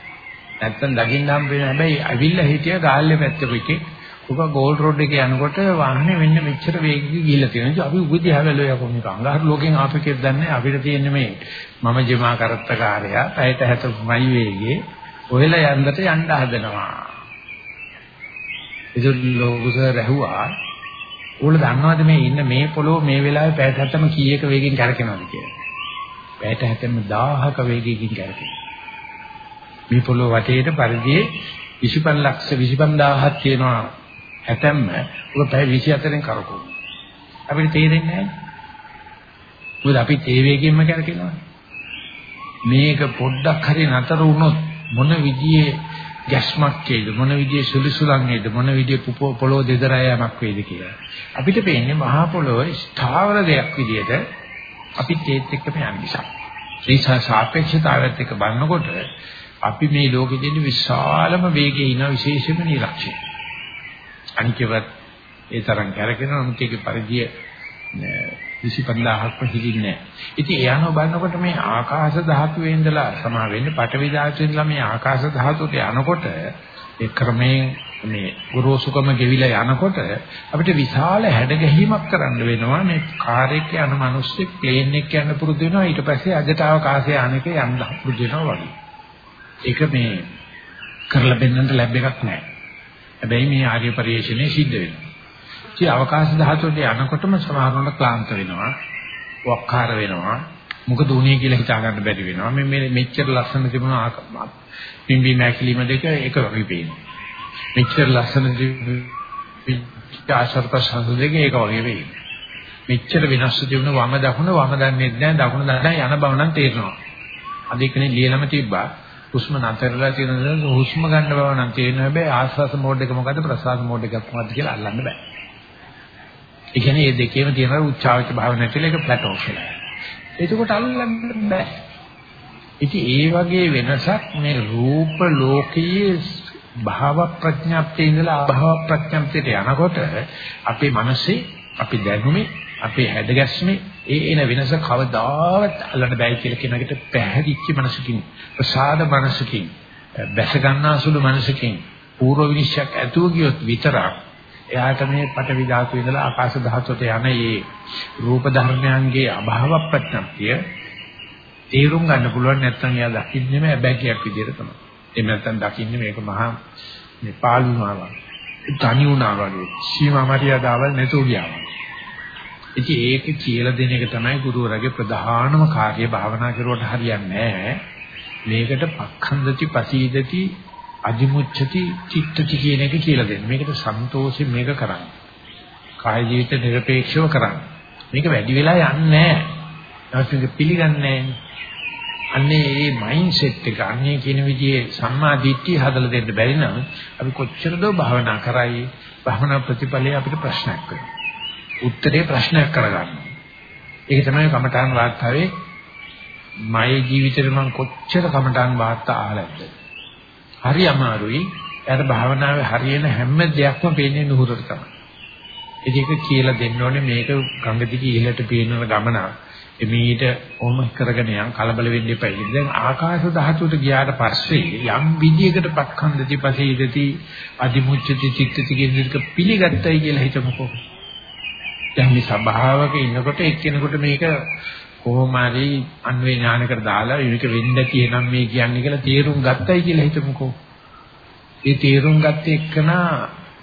නැත්තම් දකින්න හම්බ වෙන හැබැයි අවිල්ල හිටිය ගාල්ලේ පැත්තකේ ඔක ගෝල්ඩ් රෝඩ් එකේ යනකොට වාහනේ වෙන්න මෙච්චර වේගකින් ගිහිල්ලා තියෙනවා. අපි උගදී හැවැලෝ යකෝ මේක අඟහරු ලෝකෙන් ආපෙකෙත් දන්නේ අපිට තියෙන්නේ මේ මම ජීමා කරත්ත කාර්යය පැයට 60මයි වේගේ ඔහෙලා යන්නට යන්න හදනවා. ඒක ලෝකස රැහුවා. ඕල දන්නවද මේ ඉන්න මේ පොළොව මේ වෙලාවේ පැයට 60ම කීයක වේගෙන් කරකිනවද කියලා? පැයට 60ම 1000ක වේගයකින් කරකිනවා. මේ පොළොව වටේට පරිධියේ 25 ලක්ෂ 25000ක් තියෙනවා හැතැම්ම ඔක පැය 24න් කරකවන. අපිට තේරෙන්නේ නැහැ. මොකද අපි ඒ වේගෙන්ම කරකිනවා. මේක පොඩ්ඩක් හරි නතර වුණොත් මොන විදියෙ ගැස්මක් වේද මොන විදිහේ සුලිසුලන් වේද මොන විදිහේ පොළොව දෙදරායමක් වේද කියලා. අපිට පේන්නේ මහා පොළොව ස්ථාවර දෙයක් විදිහට අපිත් ඒත් එක්කම යන නිසා. ඒ සාපේක්ෂතාවයත් එක්ක බලනකොට අපි මේ ලෝකෙ දෙන විශාලම වේගයේ ඉන විශේෂම නිරක්ෂය. අනිකවත් ඒ තරම් කරකිනවා නමුත් ඒකේ පරිධිය 25000ක්ම හිලින්නේ නැහැ. ඉතින් එයානෝ බලනකොට මේ ආකාශ ධාතුවේ ඉඳලා සමා වෙන්නේ පඨවි ධාතුවේ ඉඳලා මේ ආකාශ ධාතුවට යනකොට ඒ ක්‍රමයෙන් මේ ගුරුසුකම ගෙවිලා යනකොට අපිට විශාල හැඩගැහිමක් කරන්න වෙනවා මේ කාර් එකේ යන මිනිස්සෙක් ප්ලේන් එක යන පුරුදු වෙනවා ඊට පස්සේ අජට අවකාශයේ අනේක යන්න පුරුදු වෙනවා වගේ. ඒක මේ කරලා බෙන්නන්න ලැබ් එකක් නැහැ. හැබැයි මේ ආර්ය පරිශ්‍රණය සිද්ධ වෙනවා. ඉතින් අවකාශ ධාතුවට යනකොටම සමහරවල් ක්ලාන්ත වෙනවා, වක්කාර වෙනවා. මොකද උනේ කියලා හිතා ගන්න බැරි වෙනවා. මේ මේ මෙච්චර ලස්සන තිබුණ පිම්බි මැකිලිම දෙක එක වගේ පේනවා. මෙච්චර ලස්සන ආශ්‍රත සංසද දෙක එක වගේ වෙයි. මෙච්චර වෙනස් තිබුණ වම දකුණ වම දන්නේ නැහැ දකුණ දන්නේ යන බව නම් තේරෙනවා. අද එකනේ ලියලම තිබ්බා. හුස්ම නතරලා තියෙන හුස්ම ගන්න බව නම් තේරෙනවා හැබැයි ආශ්වාස මෝඩ් එක මොකද්ද ප්‍රශ්වාස මෝඩ් එකක් මොකද්ද කියලා අල්ලන්න බෑ. ඒ කියන්නේ මේ දෙකේම තියෙන උච්චාවච භාවනාව කියලා එක ප්ලැටෝ කියලා. එතකොට අල්ලන්න බෑ. ඉතින් ඒ වගේ වෙනසක් මේ රූප ලෝකයේ භාව ප්‍රඥාප්තිය ඉඳලා අභාව ප්‍රඥාප්තියට යනකොට අපේ මනසේ අපි දැනුමේ අපේ හැඩගැස්මේ ඒ එන වෙනස කවදාවත් අල්ලන්න බෑ කියලා කියන එකට පැහැදිච්ච මනසකින් ප්‍රසාද මනසකින් බැස ගන්නාසුළු මනසකින් පූර්ව විනිශ්චයක් ඇතුව ගියොත් විතරක් එයාට මේ පටවි ධාතු ඉඳලා ආකාශ ධාතුවට යන මේ රූප ධර්මයන්ගේ අභාව ප්‍රත්‍යක්තිය තේරුම් ගන්න පුළුවන් නැත්නම් එයා දකින්නේම අබැග්යක් විදිහට තමයි. එහෙම නැත්නම් දකින්නේ මේක මහා මේ පාළුනාවක්. තනි වුණා වගේ. සීමා මරියාදාවල් නැතුව ගියා. ඉතින් ඒක කියලා දෙන එක තමයි ගුරුවරගේ ප්‍රධානම කාර්යය භාවනා කරුවට හරියන්නේ නැහැ. මේකට පක්ඛන්දති පසීදති අදිමුච්ඡති චිත්තති කියන එක කියලා දෙන්න. මේකට සන්තෝෂයෙන් මේක කරන්න. කාය ජීවිත නිර්පේක්ෂව කරන්න. මේක වැඩි වෙලා යන්නේ නැහැ. ඒක පිළිගන්නේ අන්නේ මේ මයින්ඩ් සෙට් එක අන්නේ කියන විදිහේ සම්මා දිට්ඨිය හදලා දෙන්න බැරි නම් අපි කොච්චරද භාවනා කරයි භාවනා ප්‍රතිඵලයේ අපිට ප්‍රශ්නයක් වෙනවා. උත්තරේ ප්‍රශ්නයක් කරගන්න. ඒක තමයි කමඨාන් වාර්තාවේ මගේ ජීවිතේ මම කොච්චර කමඨාන් වාර්තා ආලද්ද. හරි අමාරුයි. එයාට භාවනාවේ හරියන හැම දෙයක්ම පේන්නේ නුහුරට තමයි. ඒක කියලා දෙන්න ඕනේ මේක ගඟ දිගේ ඉහළට පේනන ගමන. එමීට ඔම කරගෙන යන් කලබල වෙන්න එපා. දැන් ආකාශ ධාතුවට ගියාට පස්සේ යම් විදියකට පක්ඛන්දති පසීදති අදිමුච්චති චිත්තති කියන එක පිළිගත්තයි කියලා හිතමුකෝ. දැන් මේ සබාවක ඉන්නකොට එක්කෙනෙකුට මේක කොහොම හරි අන්වේ ඥානකට දාලා මේක වෙන්න කියනම් මේ කියන්නේ කියලා තේරුම් ගත්තයි කියලා හිතමුකෝ. ඒ තේරුම් ගත්ත එක්කන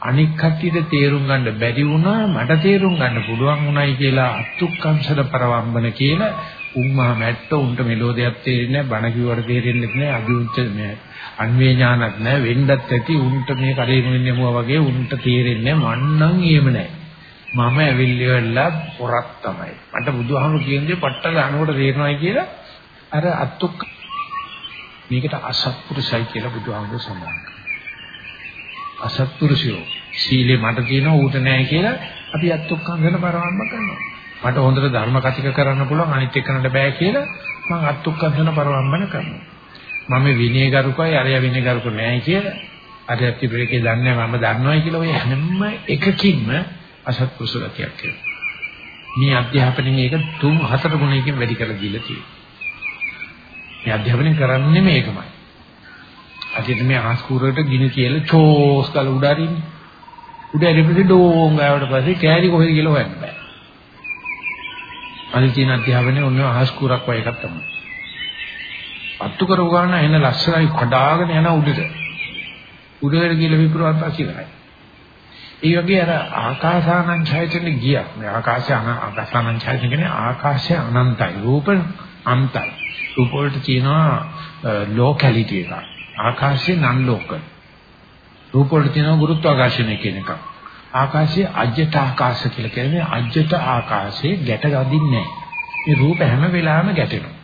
අනික් කට්ටියට තේරුම් ගන්න බැරි වුණා මට තේරුම් ගන්න පුළුවන් උනායි කියලා අත්ුක්කංශද පරවම්බන කියලා උම්මා මැට්ට උන්ට මෙලෝදයක් තේරෙන්නේ නැහැ බණ කිව්වට තේරෙන්නේ නැහැ අදිඋච්ච මේ අන්වේ ඥානක් නැහැ වෙන්නත් ඇති උන්ට මේ කඩේ මොන්නේ වගේ උන්ට තේරෙන්නේ මන්නම් එහෙම නැහැ මම ඇවිල්ලි වෙලා පොරක් තමයි. මට බුදුහාමුදුරු කියන්නේ පට්ට ගන්නකොට තේරෙනවයි කියලා අර අත්තුක් මේකට අසත්පුරුෂයි කියලා බුදුහාමුදුරු සඳහන් කරනවා. අසත්පුරුෂයෝ සීලේ මට තියෙනවා ඌට නැහැ කියලා අපි අත්තුක්කංගන පරවම්ම කරනවා. මට හොඳට ධර්ම කතික කරන්න පුළුවන් අනිත් එක්කනට බෑ කියලා මම අත්තුක්කංගන පරවම්මන කරනවා. මම විනයගරුකයි අරය විනයගරුක නැහැ කියලා අර ප්‍රතිප්‍රේකේ දන්නේ මම දන්නවයි කියලා ඔය හැම එකකින්ම අසත්පුරුෂ ගතියක් කියලා. මේ අධ්‍යාපනයේ මේක තුන් හතර ගුණයකින් වැඩි කරලා දීලා තියෙනවා. මේ අධ්‍යාපනය කරන්නේ මේකමයි. අදිට මේ ආස්කූරකට ගිනි කියලා චෝස් කල උඩරින්නේ. උඩ එළිපිට ඩෝං ගාවට පස්සේ කෑලි කොහෙද කියලා හොයන්න බෑ. අනිත් තියෙන අධ්‍යාපනයේ ඔන්න ආස්කූරක් වගේ එකක් තමයි. අත්තු කරව ගන්න එන ලස්සනයි කඩාගෙන යන උඩට. උඩට ගිහලා විපුරවත් අසිරයි. ඒ වගේ අර ආකාසානං ඡයතන ගියා. මේ ආකාශය ආකාසානං ඡයතන කියන්නේ ආකාශය අනන්තයි. රූප අන්තයි. රූප වලට කියනවා ලෝකැලිටි එක. ආකාශය නන් ලෝක. රූප වලට කියනවා ගුරුත්වාකර්ෂණය කියන එක. ආකාශයේ අජ්‍යත ආකාශ කියලා කියන්නේ අජ්‍යත ආකාශයේ ගැට ගදින්නේ නැහැ. මේ රූප හැම වෙලාවෙම ගැටෙනවා.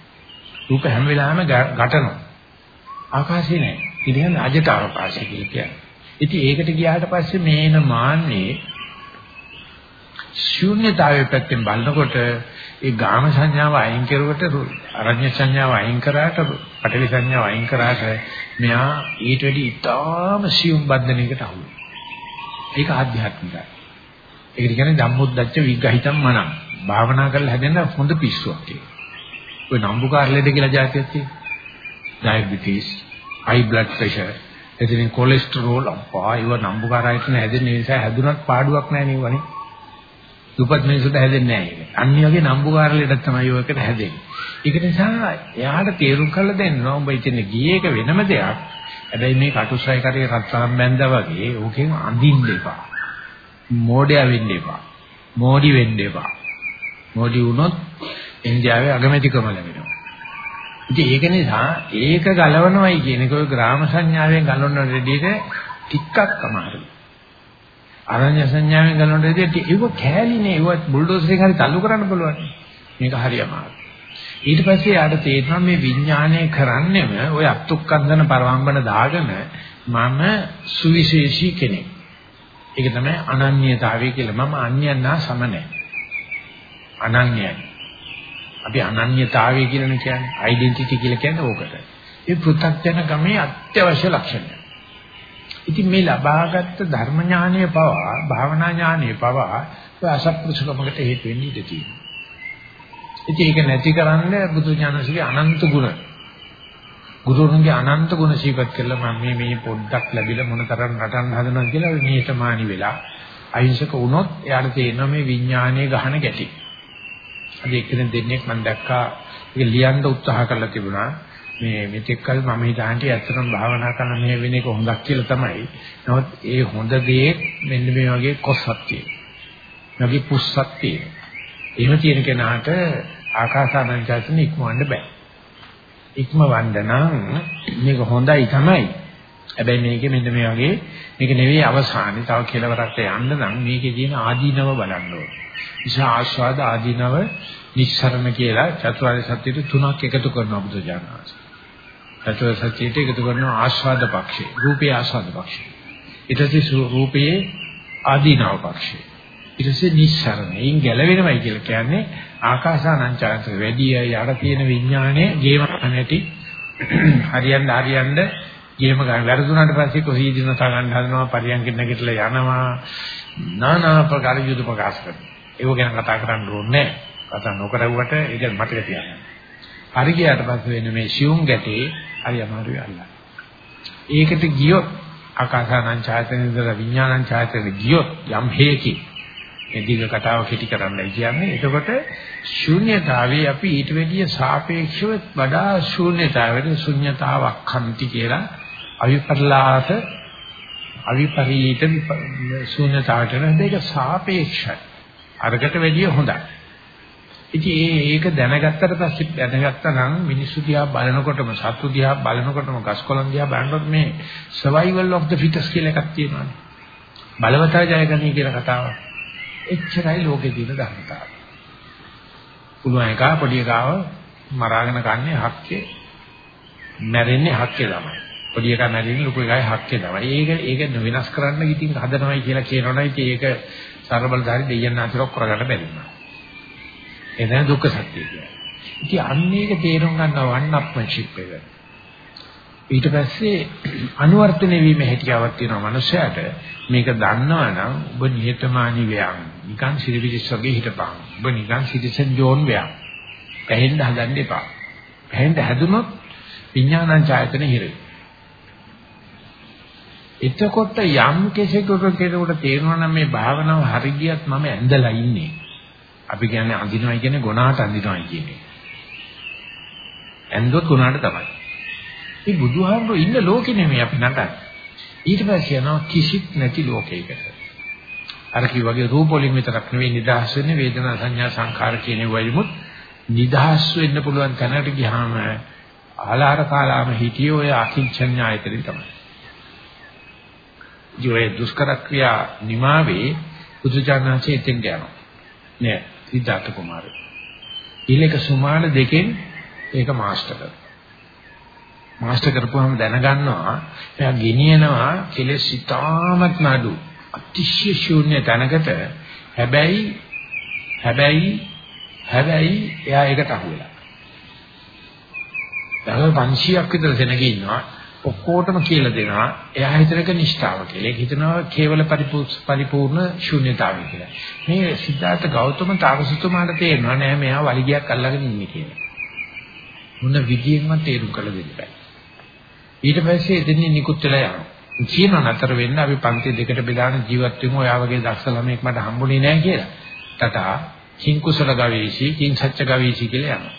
රූප හැම වෙලාවෙම ගැටෙනවා. ආකාශේ නැහැ. ඉතින් අජ්‍යත ආකාශය කියලා කියන්නේ. ඉතින් ඒකට ගියාට පස්සේ මේන මාන්නේ ශූන්‍යතාවයේ පැත්තෙන් බලනකොට ඒ ගාම සංඥාව අයින් කරුවට අරඤ්‍ය සංඥාව අයින් කරාට පටවි සංඥාව අයින් කරාට මෙයා ඊට වැඩි ඉතාම සියුම් බද්ධනයකට අහු ඒක ආධ්‍යාත්මිකයි. ඒකට කියන්නේ ධම්මොද්දච්ච විග්‍රහිතම් මනං. භාවනා කරලා හැදෙන හොඳ පිස්සුවක් ඒක. ඔය නම්බුකාර ලෙඩ කියලා જાතියක් තියෙනවා. ඩයබටිස්, හයි බ්ලඩ් ප්‍රෙෂර්, එදින කොලෙස්ටරෝල් අප්පා ඒව නම්බුකාරයිට හැදෙන නිසා හැදුනත් පාඩුවක් නැහැ නේ වනේ. දුපත් මිනිසුන්ට හැදෙන්නේ නැහැ ඒක. අනිත් වගේ නම්බුකාර ලෙඩක් තමයි ඔයකට හැදෙන්නේ. ඒක නිසා එයාට තේරුම් කරලා දෙන්න උඹ ඉතින් ගියේ එක වෙනම දෙයක්. හැබැයි මේ කටුසයි කරේ රත්තරන් බැඳා වගේ ඕකෙන් අඳින්න එපා. මෝඩයා වෙන්න එපා. මෝඩි වෙන්න එපා. මෝඩි වුණොත් ඉන්දියාවේ අගමැතිකම ලැබෙනවා. ඉතින් ඒක නිසා ඒක ගලවනවයි කියන එක ඔය ග්‍රාම සංඥාවෙන් ගලවන රෙඩියට ටිකක් අමාරුයි. අරඤ්‍ය සංඥාවෙන් ගලවන රෙඩියට ඒක කෑලිනේ ඒක බුල්ඩෝසරෙන් හරි තල්ලු කරන්න පුළුවන්. මේක හරි අමාරුයි. ඊට පස්සේ යාට තේරෙනවා මේ විඥානය කරන්නේම ඔය අත්ුක්කන්දන පරවම්බන දාගෙන මම සුවිශේෂී කෙනෙක්. ඒක තමයි අනන්‍යතාවය කියලා. මම අන්‍යයන්ා සම නැහැ. අනන්‍යයි. අපි අනන්‍යතාවය කියලා කියන්නේ ඩෙන්ටිටි කියලා කියන්නේ ඕකට. ඒ පෘථග්ජන ගමේ අත්‍යවශ්‍ය ලක්ෂණය. ඉතින් මේ ලබාගත් ධර්ම ඥානය පවා භාවනා ඥානය පවා ඔය අසත්පුරුෂකමකට හේතු වෙන්නේ ඉඳී තියෙනවා. ඉතින් ඒක නැති කරන්න බුදු ඥානසිකේ අනන්ත ගුණ ගුරුතුන්ගේ අනන්ත ගුණ සීපත් කළා මම මේ මේ පොඩ්ඩක් ලැබිලා මොනතරම් නටන්න හදනවද කියලා නිහතමානී වෙලා අහිංසක වුණොත් එයාට තේරෙනවා මේ විඥානයේ ගහන ගැටි. අද එක්කෙනෙක් දෙන්නෙක් මම දැක්කා ඒක ලියන්න උත්සාහ කරලා තිබුණා. මේ මෙතෙක් කල මම හිතාන්නේ ඇත්තටම භාවනා කරන මේ වෙන එක හොඳක් කියලා තමයි. නමුත් ඒ හොඳ දේ මෙන්න මේ වගේ කොස්සක් තියෙනවා. නැගී පුස්සක් තියෙනවා. එහෙම තියෙන කෙනාට ආකාසානංචයන් ඉක්මවන්න බෑ. ඉක්මවන්න නම් මේක හොඳයි තමයි. හැබැයි මේකේ මෙන්න මේ වගේ මේක නෙවෙයි අවසානේ. තව කෙලවරක් යන්න නම් මේකේ තියෙන ආදීනව බලන්න ඕනේ. නිසා ආස්වාද ආදීනව නිස්සරණ කියලා චතුරාර්ය සත්‍යයට තුනක් එකතු කරනවා බුදුජානක. චතුරාර්ය සත්‍යයට එකතු කරනවා ආස්වාද පක්ෂේ. රූපේ ආස්වාද පක්ෂේ. ඊට පස්සේ රූපයේ ආදීනව පක්ෂේ. ඊට පස්සේ නිස්සරණයෙන් ගැලවෙනවයි කියලා කියන්නේ ආකාසානංචාන්ත වැඩි යට තියෙන විඥානයේ ගේම නැති හරියන්න හරියන්න ගේම ගන්න වැරදුනාට පස්සේ කොහේ දිනස ගන්න හදනවා පරියන්කින් නැගිටලා යනවා নানা ප්‍රකාර යුද ප්‍රකාශ කරනවා ඒව ගැන කතා කරන්න ඕනේ කතා නොකරුවට ඒක මතක තියාගන්න හරි ගියාට පස්සේ වෙන මේ සියුම් ගැටේ හරි අමාරුයි අල්ලන්න ඒකට ගියොත් ආකාසානංචායතනෙන්ද විඥානංචායතනෙ ගියොත් යම් හේකි මේ දීර්ඝ කතාව කෙටි කරන්නයි කියන්නේ. එතකොට ශූන්‍යතාවේ අපි ඊට වැඩිය සාපේක්ෂව වඩා ශූන්‍යතාවයට ශූන්‍යතාවක් කන්ති කියලා අවිපරලාස අවිපරීත ශූන්‍යතාවට නේද සාපේක්ෂයි. අරකට වැඩිය හොඳයි. ඉතින් ඒක දැනගත්තට පස්සේ දැනගත්තා නම් මිනිස්සු දිහා බලනකොටම සත්තු දිහා බලනකොටම ගස්කොලන් දිහා බලනකොට මේ survival of the fittest කියලා එකක් තියෙනවානේ. බලවතා ජයගනී කියන කතාවක්. එච්චරයි ලෝකේ තියෙන ධර්මතාවය. පුළුවන් එක පොඩි එකාව මරාගෙන කන්නේ හක්කේ මැරෙන්නේ හක්කේ තමයි. පොඩි එකා මැරෙන්නේ ලොකු එකයි හක්කේ තමයි. ඒක ඒක වෙනස් කරන්න ඉතින් හදනවයි කියලා කියනවනේ ඉතින් ඒක සර්බලධාරි දෙයයන් අතර කරගන්න බැරි වුණා. එතන දුක්ඛ සත්‍ය කියන්නේ. ඉතින් අන්න ඒක තේරුම් ගන්නවා වන් අප්මන්ෂිප් එක. ඊට පස්සේ අනුවර්තන වීම හැකියාවක් තියෙනවා මනුස්සයාට මේක දන්නවනම් ඔබ නිහතමානී වෙයන් නිකන් සිරිවිලිස් වගේ හිටපන් ඔබ නිකන් සිටිසන් ජෝන් වෙයන් පැහෙන්න හදන්න එපා පැහෙන්න හැදුනොත් විඥානං ඡායතන හිරේ එතකොට යම් කෙසේකට කෙනෙකුට තේරෙනවා නම් මේ භාවනාව හරි ගියත් මම ඇඳලා ඉන්නේ අපි කියන්නේ අඳිනවයි කියන්නේ ගුණාට අඳිනවයි කියන්නේ ඇඳොත් ගුණාට තමයි මේ බුදුහාමුදුරුවෝ ඉන්න ලෝකෙ නෙමෙයි අපි නටන්නේ. ඊට පස්සේ යනවා කිසිත් නැති ලෝකයකට. අර කි වගේ රූප වලින් විතරක් නෙවෙයි නිදහස් වෙන්නේ වේදනා සංඥා සංඛාර කියන වයිමුත් නිදහස් වෙන්න පුළුවන් තැනකට ගියාම ආලාර කාලාම හිටියේ ඔය අකින්චඤ්ඤායතනෙ තමයි. ජීවේ දුෂ්කර ක්‍රියා නිමාවේ බුදුචානන්සේ එතෙන් යනවා. නෑ සිද්ධාර්ථ කුමාරය. ඊළඟ සුමාන දෙකෙන් ඒක මාස්ටර් කරනවා. මාස්ටර් කරපුවාම දැනගන්නවා එයා ගෙනියනවා කෙලෙස් ඉතාමත් නඩු අතිශය ශූන්‍ය තැනකට හැබැයි හැබැයි හැබැයි එයා ඒකට අහු වෙලා. දැන් 500ක් විතර දෙනක ඉන්නවා ඔක්කොටම කියලා දෙනවා එයා හිතනක නිෂ්ඨාව කියලා. ඒක හිතනවා කේවල පරිපූර්ණ ශූන්‍යතාවය කියලා. මේ සිද්ධාර්ථ ගෞතම තාපසතුමාට තේරෙනවා නෑ මෙයා වලිගයක් අල්ලගෙන ඉන්නේ කියලා. මොන විදියෙන්ම තේරුම් කළ දෙන්න බෑ. ඊට පස්සේ එදින්නේ නිකුත් වෙලා යනවා. කියන නතර වෙන්න අපි පන්ති දෙකට බෙදාන ජීවත් වෙමු. ඔයා වගේ දක්ෂ ළමෙක් මට හම්බුනේ නෑ කියලා. තටා කිං කුසල ගවේෂි කිං සත්‍ය ගවේෂි කියලා යනවා.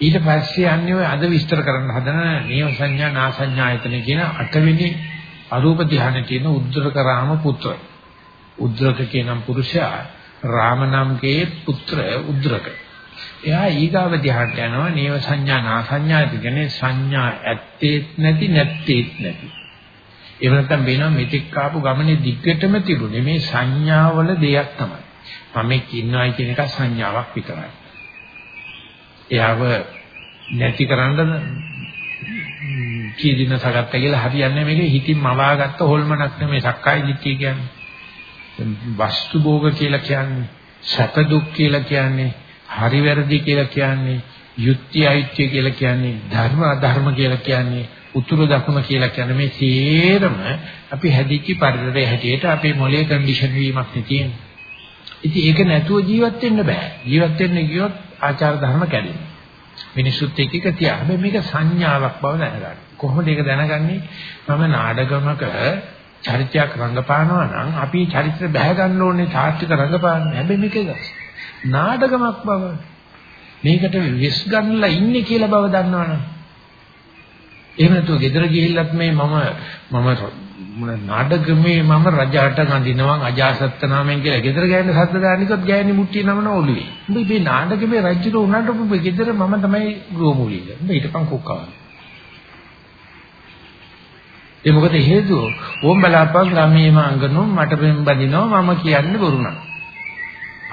ඊට පස්සේ යන්නේ ඔය අද විස්තර කරන්න හදන නියම සංඥා නා සංඥායතන කියන අටවෙනි අරූප ධානයේ තියෙන උද්දරක රාම පුත්‍ර. උද්දරක කියනම් පුරුෂයා රාම නම්ගේ පුත්‍ර උද්දරක. එයා ඊගාව ධ්‍යානට යනවා නේව සංඥා නා සංඥාති කියන්නේ සංඥා ඇත්තේත් නැති නැත්තේත් නැති. එහෙම නැත්නම් වෙනවා මෙතෙක් ආපු ගමනේ දිග්ගටම තිබුණේ මේ සංඥාවල දෙයක් තමයි. මම ඉන්නවයි කියන එක සංඥාවක් විතරයි. එයාව නැති කරන්න කී දින සගත්ත කියලා හරියන්නේ මේක හිතින් මවාගත්ත හොල්මනක් නෙමෙයි සක්කාය දිට්ඨිය කියන්නේ. වස්තු භෝග කියලා කියන්නේ සැප දුක් කියලා කියන්නේ හරි වැරදි කියලා කියන්නේ යුක්ති අයුක්තිය කියලා කියන්නේ ධර්ම අධර්ම කියලා කියන්නේ උතුරු දකුණ කියලා කියන්නේ මේ සියරම අපි හැදිච්ච පරිසරයේ හැටියට අපේ මොලේ කන්ඩිෂන් වීමක් තියෙන්නේ. ඉතින් ඒක නැතුව ජීවත් වෙන්න බෑ. ජීවත් වෙන්න ගියොත් ආචාර ධර්ම කැඩෙනවා. මිනිසුත් එක්ක එක තියා. හැබැයි මේක සංඥාවක් බව දැනගන්න. කොහොමද ඒක දැනගන්නේ? මම නාඩගමක චරිතයක් රංගපානවා නම් අපි චරිතය බැහැ ගන්න ඕනේ තාත්වික රංගපාන. හැබැයි මේක නාඩගමක් බව. මේකට විස් ගන්නලා ඉන්නේ කියලා බව දන්නවනම්. එහෙම නැතුව ගෙදර ගිහිල්ලත් මේ මම මම නාඩගමේ මම රජාට ගඳිනවා අජාසත්ත නාමයෙන් කියලා ගෙදර ගෑනේ සද්ද දානිකොත් ගෑනේ මුට්ටිය නමන ඔළුවේ. උඹ මේ නාඩගමේ රජුට උනට උඹ ගෙදර මම තමයි ගෘහමූලික. උඹ ඊටපන් කුක්කවා. ඒ මොකද හේතුව? ඕම් බලාපන් ගමේ මාංගනෝ මට පෙම් බඳිනවා මම කියන්නේ බොරු නෑ.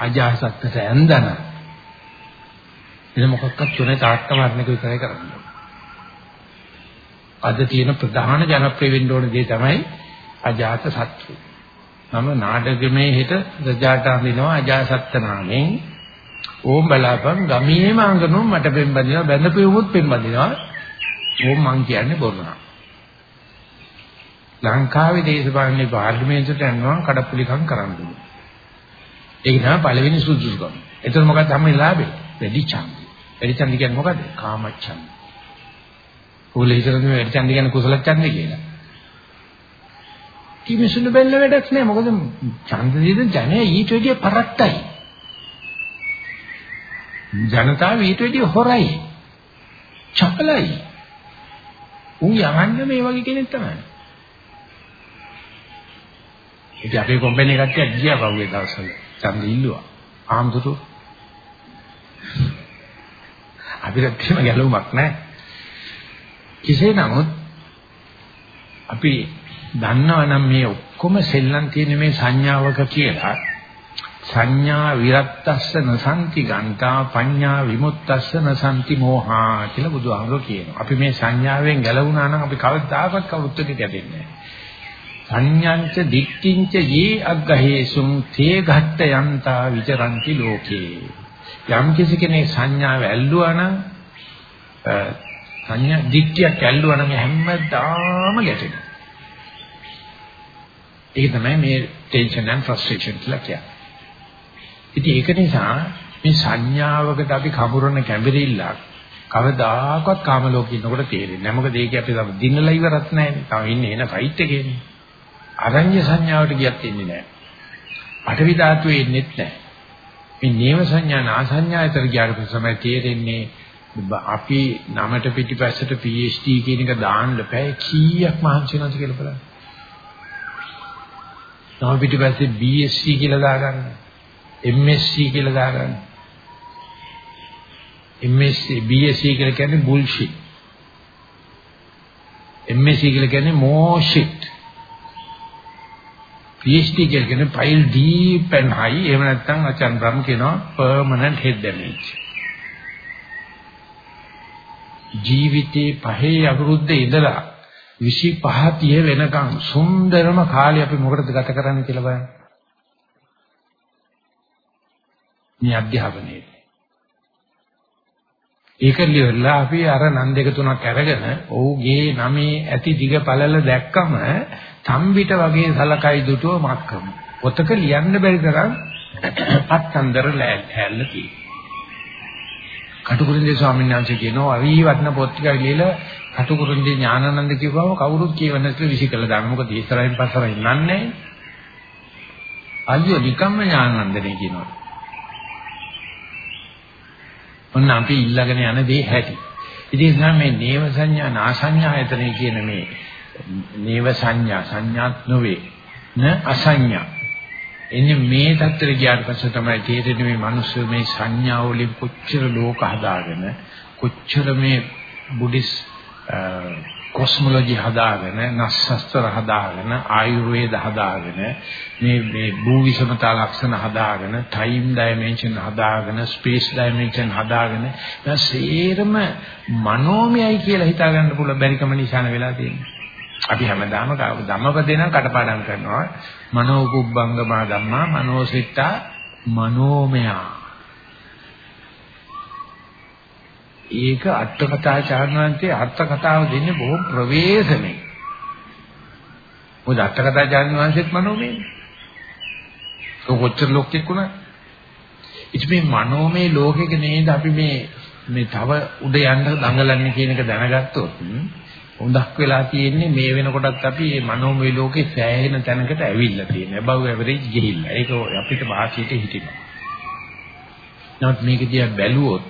අජාසත්තට ඇඳන. එන මොකක්වත් තුනේ තාත්තා මරණක විතරයි කරන්නේ. අද තියෙන ප්‍රධාන ජනප්‍රිය වෙන්න ඕන දේ තමයි අජාත සත්තු. මම නාටකමේ හිට රජාට අඳිනවා අජාසත්ත නාමයෙන්. ඕම් බලාපන් ගමේම අංගනොම් මට පෙම්බදිනවා බැඳපෙවුමුත් පෙම්බදිනවා. ඕම් මං කියන්නේ බොරුනා. ලංකාවේ දේශපාලන පාර්ලිමේන්තුවට යනවා කඩප්පුලිකම් කරන්න දුන්නා. ඒක තමයි පළවෙනි සුදුසුකම. එතකොට මොකක්ද හැම ලාභේ? වැඩි ඡන්දය. වැඩි ඡන්දය කියන්නේ මොකද්ද? කාමච්ඡන්දය. ඕල හිතන්නේ වැඩි ඡන්ද කියන්නේ කුසල ඡන්දේ කියලා. කිමිසුණු බැල්ල වැඩක් නෑ මොකද ඡන්ද දීද ජනය ඊට වැඩිය පරක්තයි. ජනතාව ඊට වැඩිය හොරයි. චපලයි. උන් යවන්නේ මේ වගේ කෙනෙක් තමයි. ඉතින් අපේ කම්පැනි කට්ටිය ගියා පහුවේ දවස්වල ඡන්ද ඉල්ලුවා. ආම්දුරු අපිට එහෙම ගැලවුමක් නැහැ. කෙසේ නමුත් අපි දන්නවා නම් මේ ඔක්කොම සෙල්ලම් තියෙන මේ සංඥාවක කියලා සංඥා විරත්තස්ස නසන්ති ගන්තා පඤ්ඤා විමුක්තස්ස නසන්ති මෝහා කියලා බුදුහාමුදුරුවෝ කියනවා. අපි මේ සංඥාවෙන් ගැලවුණා නම් අපි කවදාකවත් කවුරුත් එක්ක ගැටෙන්නේ නැහැ. සංඥාංච දික්කින්ච යේ අග්ගහේසුම් තේ ඝට්ට යන්තා විචරಂತಿ ලෝකේ. යම් කිසි කෙනෙක් සංඥාව ඇල්ලුවා නම් සංඥා දික්තියක් ඇල්ලුවා නම් හැමදාම ගැටෙනවා. ඒක තමයි මේ ටෙන්ෂන් and frustration කියලා කියන්නේ. ඉතින් ඒක නිසා මේ සංඥාවකට අපි කඹරන කැඹිරිල්ලක් කවදාකවත් කාම ලෝකේ ඉන්නකොට තේරෙන්නේ නැහැ. මොකද ඒක අපි තව දිනලා ඉවරත් නැහැ. තව ඉන්නේ එන ෆයිට් එකේනේ. අරඤ්‍ය සංඥාවට ගියත් ඉන්නේ නැහැ. පඨවි ධාතුවේ ඉන්නෙත් නැහැ. මේ නේව සංඥා නාසඤ්ඤායතර ගියාට පස්සේ තේරෙන්නේ අපි නමට පිටිපස්සට PhD කියන එක දාන්න බෑ කීයක් මහන්සි වෙනවද කියලා බලන්න. නම පිටිපස්සේ BSc කියලා දාගන්න. MSc කියලා දාගන්න. MSc BSc කියලා කියන්නේ bullshit. MSc කියලා කියන්නේ more shit. PhD කියන්නේ pile deep and high එහෙම නැත්නම් අචන් බ්‍රහ්ම කියනවා permanent head damage. ජීවිතේ පහේ අවුරුද්දේ ඉඳලා 25 30 වෙනකන් සුන්දරම කාලේ අපි මොකටද ගත කරන්නේ කියලා බලන්න. මේ අධ්‍යාපනයේ. ඒක ලියලා අපි අර නන් දෙක තුනක් අරගෙන ඔහුගේ නමේ ඇති දිග පළල දැක්කම තම්බිට වගේ සලකයි දුටුව මක්කම. පොතක ලියන්න බැරි තරම් අත්අන්දර ලෑල්ල තියෙනවා. කටුකුරුන්දේ ස්වාමීන් වහන්සේ කියනවා අවි වටන පොත් ටිකක් ලියලා කටුකුරුන්දේ ඥානানন্দ කියපුවම කවුරුත් කියවන්නේ නැතිව විසිකලා දානවා. මොකද ඉස්සරහින් පස්සරහින් ඉන්නන්නේ. අයියෝ නිකම්ම ඥානানন্দනේ කියනවා. ඔන්න අපි ඊළඟට යන දේ හැටි. ඉතින් නම් මේ නේව සංඥා නාසඤ්ඤායතනෙ කියන මේ නේව සංඥා සංඥාත් නොවේ න අසඤ්ඤා එන්නේ මේ தත්තර ගියාට පස්සේ තමයි තේරෙන්නේ මේ මිනිස්සු මේ සංඥා වලින් කොච්චර ලෝක හදාගෙන කොච්චර මේ බුද්දිස් කොස්මොලොජි හදාගෙන නස්සස්තර හදාගෙන ආයුර්වේද හදාගෙන මේ මේ භූ විෂමතා ලක්ෂණ හදාගෙන ටයිම් ඩයිමන්ෂන් හදාගෙන ස්පේස් ඩයිමන්ෂන් හදාගෙන සේරම මනෝමයයි කියලා හිතා ගන්න පුළුවන් බැරිකම නිසාන වෙලා තියෙනවා අපි හැමදාම ධම්මපදේ නම් කටපාඩම් කරනවා. මනෝ කුබ්බංගමා ධම්මා මනෝසිතා මනෝමය. ඒක අටකථාචාර්යන්වන්සේ අර්ථ කතාව දෙන්නේ බොහොම ප්‍රවේශමයි මොකද අටකථාචාර්යන්වන්සේත් මනෝමයනේ කොච්චර ලෝකෙක් වුණා ඉතින් මේ මනෝමය ලෝකෙක නේද අපි මේ මේ තව උඩ යන්න දඟලන්නේ කියන එක දැනගත්තොත් හොඳක් වෙලා තියෙන්නේ මේ වෙනකොටත් අපි මේ මනෝමය ලෝකේ සෑහෙන තැනකට ඇවිල්ලා තියෙනවා. above average ගිහිල්ලා. ඒක අපිට වාසියට හිටිනවා. නමුත් මේක දිහා බැලුවොත්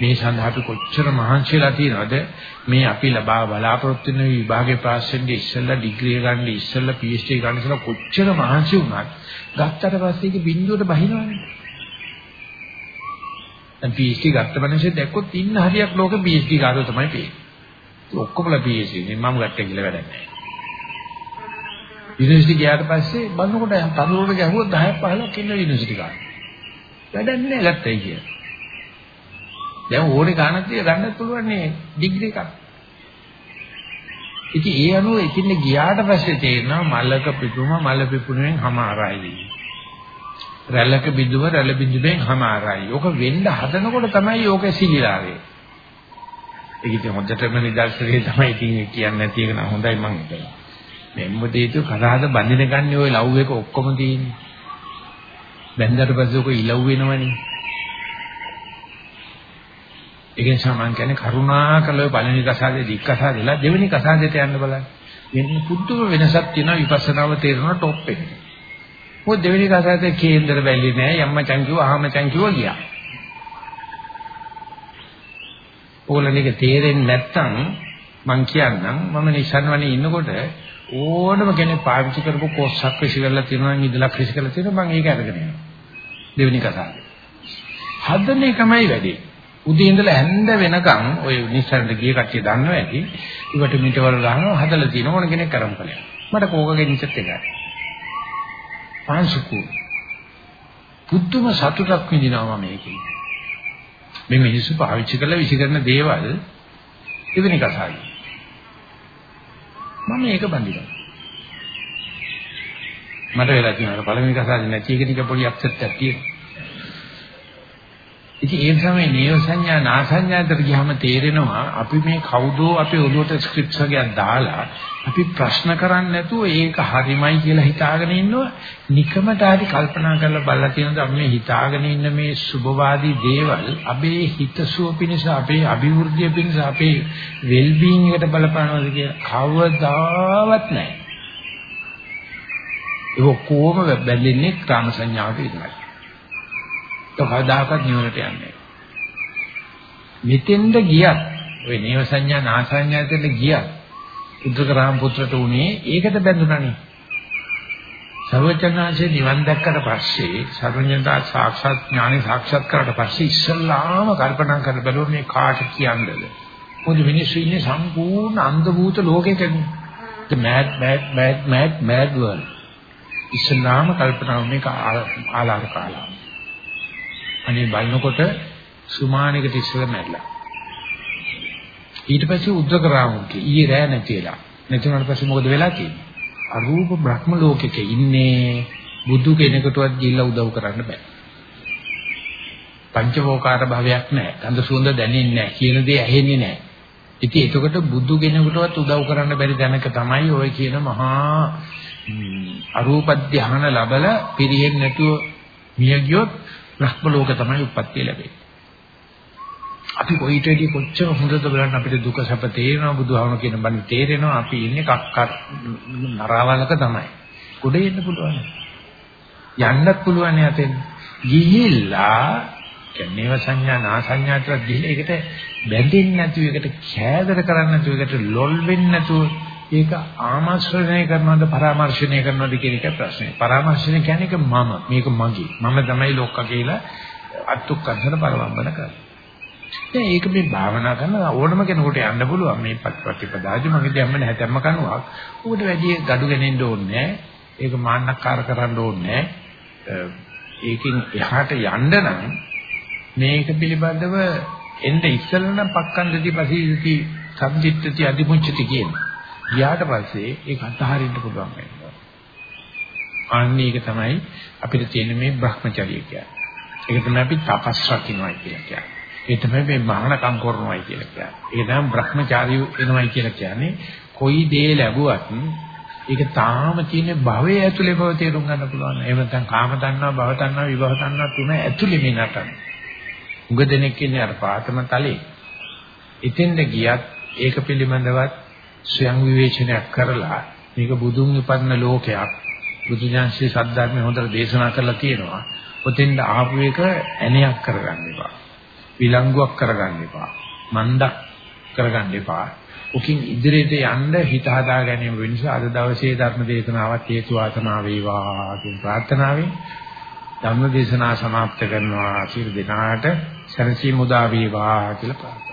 මේ සඳහා අපි කොච්චර මහන්සිලා තියෙනවද මේ අපි ලබා බලාපොරොත්තු වෙන විභාගේ පාස් වෙන්න ඉස්සෙල්ලා ඩිග්‍රී ගන්න ඉස්සෙල්ලා PhD ගන්න ඉස්සෙල්ලා කොච්චර මහන්සි වුණත් ගත්තට පස්සේ ඒක බිඳුවට බහිනවනේ. දැන් PhD ගත්ත මනුස්සයෙක් දැක්කොත් ඉන්න හරියක් ලෝක PhD කාරයෝ තමයි පේන්නේ. ඔක්කොමලා PhD නේ මම ගත්තා කියලා වැඩක් නැහැ. යුනිවර්සිටි ගියාට පස්සේ බලනකොට තනුවරට ගැහුවොත් 10ක් 15ක් ඉන්න යුනිවර්සිටි ගන්න. වැඩක් නැහැ ගත්තයි කියලා. දැන් ඕනේ ගානක් තිය ගන්නත් පුළුවන් නේ ඩිග්‍රී එකක්. ඉතින් ඒ අනුව ඉතින් ගියාට පස්සේ තේරෙනවා මලක පිටුම මල පිපුණෙන් හමාරයි. රැළක බිඳුව රැළ බිඳුවෙන් හමාරයි. ඕක වෙන්න හදනකොට තමයි ඕක සිලිලාවේ. ඒක ඉතින් හොඳටම නිදර්ශනය තමයි ඉතින් කියන්නේ නැති එක නම් හොඳයි මම හිතනවා. මේ මොකද ඒක කරාද බඳින ගන්නේ ওই ලව් එක ඔක්කොම තියෙන්නේ. බැඳලා පස්සේ ඔක ඉලව් වෙනවනේ. ඒක නිසා මම කියන්නේ කරුණාකරලා බලන කසාදේ දික්කසාදේලා දෙවෙනි කසාදේට යන්න බලන්න. වෙන පුදුම වෙනසක් තියෙනවා විපස්සනාව තේරෙන টොප් එකේ. මොකද දෙවෙනි කසාදේ කේන්දර බැල්ලේ නෑ යම්මචන් කිව්වා අහමචන් කිව්වා ගියා. ඕගොල්ලන් එක තේරෙන්නේ නැත්නම් මං කියන්නම් මම නිසන්වනේ ඉන්නකොට ඕනම කෙනෙක් පාවිච්චි කරපු කොස්සක් විසි කරලා තියෙනවා නම් ඉදලක් විසි කරලා තියෙනවා මම ඒක අරගෙන යනවා දෙවෙනි කතාව. හදන එකමයි වැඩි. උදේ ඉඳලා හැන්ද වෙනකන් ඔය නිසන්ට ගිය කට්ටිය දන්නවා ඇති. ඉවට මිටවල ගහනවා හදලා තියෙන ඕන කෙනෙක් කරමු කලයක් මට කෝකගේ නිසත් එකයි. පාංශුකු පුදුම සතුටක් විඳිනවා මම මේකේ මේ මිනිස්සු පාවිච්චි කරලා විසිකරන දේවල් දෙවෙනි කතාවයි. මම මේක බඳිනවා. මට වෙලා තියෙනවා පළවෙනි කතාවේ නැති එක ටික පොඩි අප්සෙට් එකක් තියෙනවා. ඉතින් ඒ තමයි නේව සංඥා නාසඤ්ඤාතර ගියාම තේරෙනවා අපි මේ කවුදෝ අපේ ඔළුවට ස්ක්‍රිප්ට්ස් වගේ දාලා අපි ප්‍රශ්න කරන්නේ නැතුව ඒක හරිමයි කියලා හිතාගෙන ඉන්නවා. නිකමට හරි කල්පනා කරලා බලලා තියෙනවා අපි මේ හිතාගෙන ඉන්න මේ සුභවාදී දේවල් අපේ හිතසුව පිණිස අපේ අභිවෘද්ධිය පිණිස අපේ වෙල් බීయింగ్ එකට බලපානවද කියලා කවදාවත් නැහැ. ඒක කොහොම බැලෙන්නේ කාම සංඥාවට විතරයි කවදාකවත් නිවනට යන්නේ. මෙතෙන්ද ගියත් ඔය නේව සංඥා නාසඤ්ඤාතෙන්ද ගියත් උද්දකරාම පුත්‍රට උනේ ඒකට බැඳුණානේ. සර්වචනාංශේ නිවන් දැක්කට පස්සේ සර්වඥතා සාක්ෂාත් ඥානෙ සාක්ෂාත් කරලා පස්සේ ඉස්සල්ලාම කල්පනා කරලා බලුවා මේ කාට කියන්නද මොකද මිනිස්සු ඉන්නේ සම්පූර්ණ අන්ධ භූත ලෝකයකනේ. The mad mad mad mad mad world. ඉස්ලාම කල්පනා මේක ආලාර කාලා. අනේ බලනකොට සුමානෙකට ඉස්සෙල්ලා මැරිලා. ඊට පස්සේ උද්දකරාමුන්ගේ ඊයේ රෑ නැතිලා. නැතුණාට පස්සේ මොකද වෙලා තියෙන්නේ? අරූප බ්‍රහ්ම ලෝකෙක ඉන්නේ බුදු කෙනෙකුටවත් ගිහිල්ලා උදව් කරන්න බෑ. පංචවෝකාර භාවයක් නැහැ. ගන්ධ සුවඳ දැනෙන්නේ නැහැ. කියන දේ ඇහෙන්නේ නැහැ. ඉතින් එතකොට බුදු කෙනෙකුටවත් උදව් කරන්න බැරි දැනක තමයි ඔය කියන මහා අරූප ධානය ලැබලා පිරිහෙන්නේ නැතුව මිය ගියොත් බ්‍රහ්ම ලෝක තමයි උප්පත්ති ලැබෙන්නේ. අපි කොයිටදී කොච්චර හොඳද බලන්න අපිට දුක සැප තේරෙනවා බුදුහාම කියන බණ තේරෙනවා අපි ඉන්නේ කක්ක නරාවලක තමයි. උඩ එන්න පුළුවන්. යන්නත් පුළුවන් යතෙන්. ගිහිල්ලා කියන්නේ සංඥා නා සංඥාට ගිහිල්ලා ඒකට බැඳෙන්නේ නැතුව ඒකට කෑදර කරන්නේ නැතුව ඒකට ලොල් වෙන්නේ නැතුව ඒක ආමර්ශණය කරනවද පරාමර්ශණය කරනවද කියන එක ප්‍රශ්නේ. පරාමර්ශණය කියන්නේ මම මේක මගේ. මම තමයි ලොක්ක කියලා අත්ුක්කන්සන පරවම්බන කරන්නේ. දැන් ඒක මේ භාවනා කරන ඕනම කෙනෙකුට යන්න පුළුවන් මේ ප්‍රතිපදාජු මගේ දැම්මනේ හැතැම්ම කනුවක්. ඌට වැඩි gadu ගෙනෙන්න ඕනේ ඒක මාන්නක්කාර කරන්න ඕනේ ඒකෙන් එහාට යන්න නම් මේක පිළිබඳව එන්න ඉස්සෙල්ලා නම් පක්කන්දති පසීති සම්ජිත්‍ත්‍ති අධිමුච්චති කියන. ගියාට පස්සේ ඒක අතහරින්න පුළුවන් වෙනවා. අන්න ඒක තමයි අපිට තියෙන මේ Brahmacharya කියන්නේ. ඒක තමයි අපි තපස් රකින්නයි කියලා කියන්නේ. ඒ තමයි මේ මහානකම් කරනවායි කියලා කියන්නේ. ඒක තමයි Brahmacharya වෙනවයි කියලා කියන්නේ. කොයි දේ ලැබුවත් ඒක තාම තියෙන භවයේ ඇතුලේ බව තේරුම් ගන්න පුළුවන්. එහෙම නැත්නම් කාම තණ්හා, භව තණ්හා, විභව තණ්හා තුන ඇතුලේ මේ නටන. උග දෙනෙක් ඉන්නේ අර පාතම තලේ. එතෙන්ද ගියත් ඒක පිළිබඳවත් ස්වයං විවේචනයක් කරලා මේක බුදුන් උපන්න ලෝකයක්. බුදු ඥානසේ සද්ධර්මයේ හොඳට දේශනා කරලා තියෙනවා. ඔතෙන්ද ආපු එක ඇණයක් කරගන්න එපා. විලංගුවක් කරගන්න එපා. මන්දක් කරගන්න එපා. උකින් ඉදිරියට යන්න හිත හදා ගැනීම වෙනස අද දවසේ ධර්ම දේශනාවත් හේතු වාසනා වේවා කියන ප්‍රාර්ථනාවෙන් ධර්ම දේශනාව સમાપ્ત කරනවා. සියලු දෙනාට සැනසීම උදා වේවා කියලා ප්‍රාර්ථනා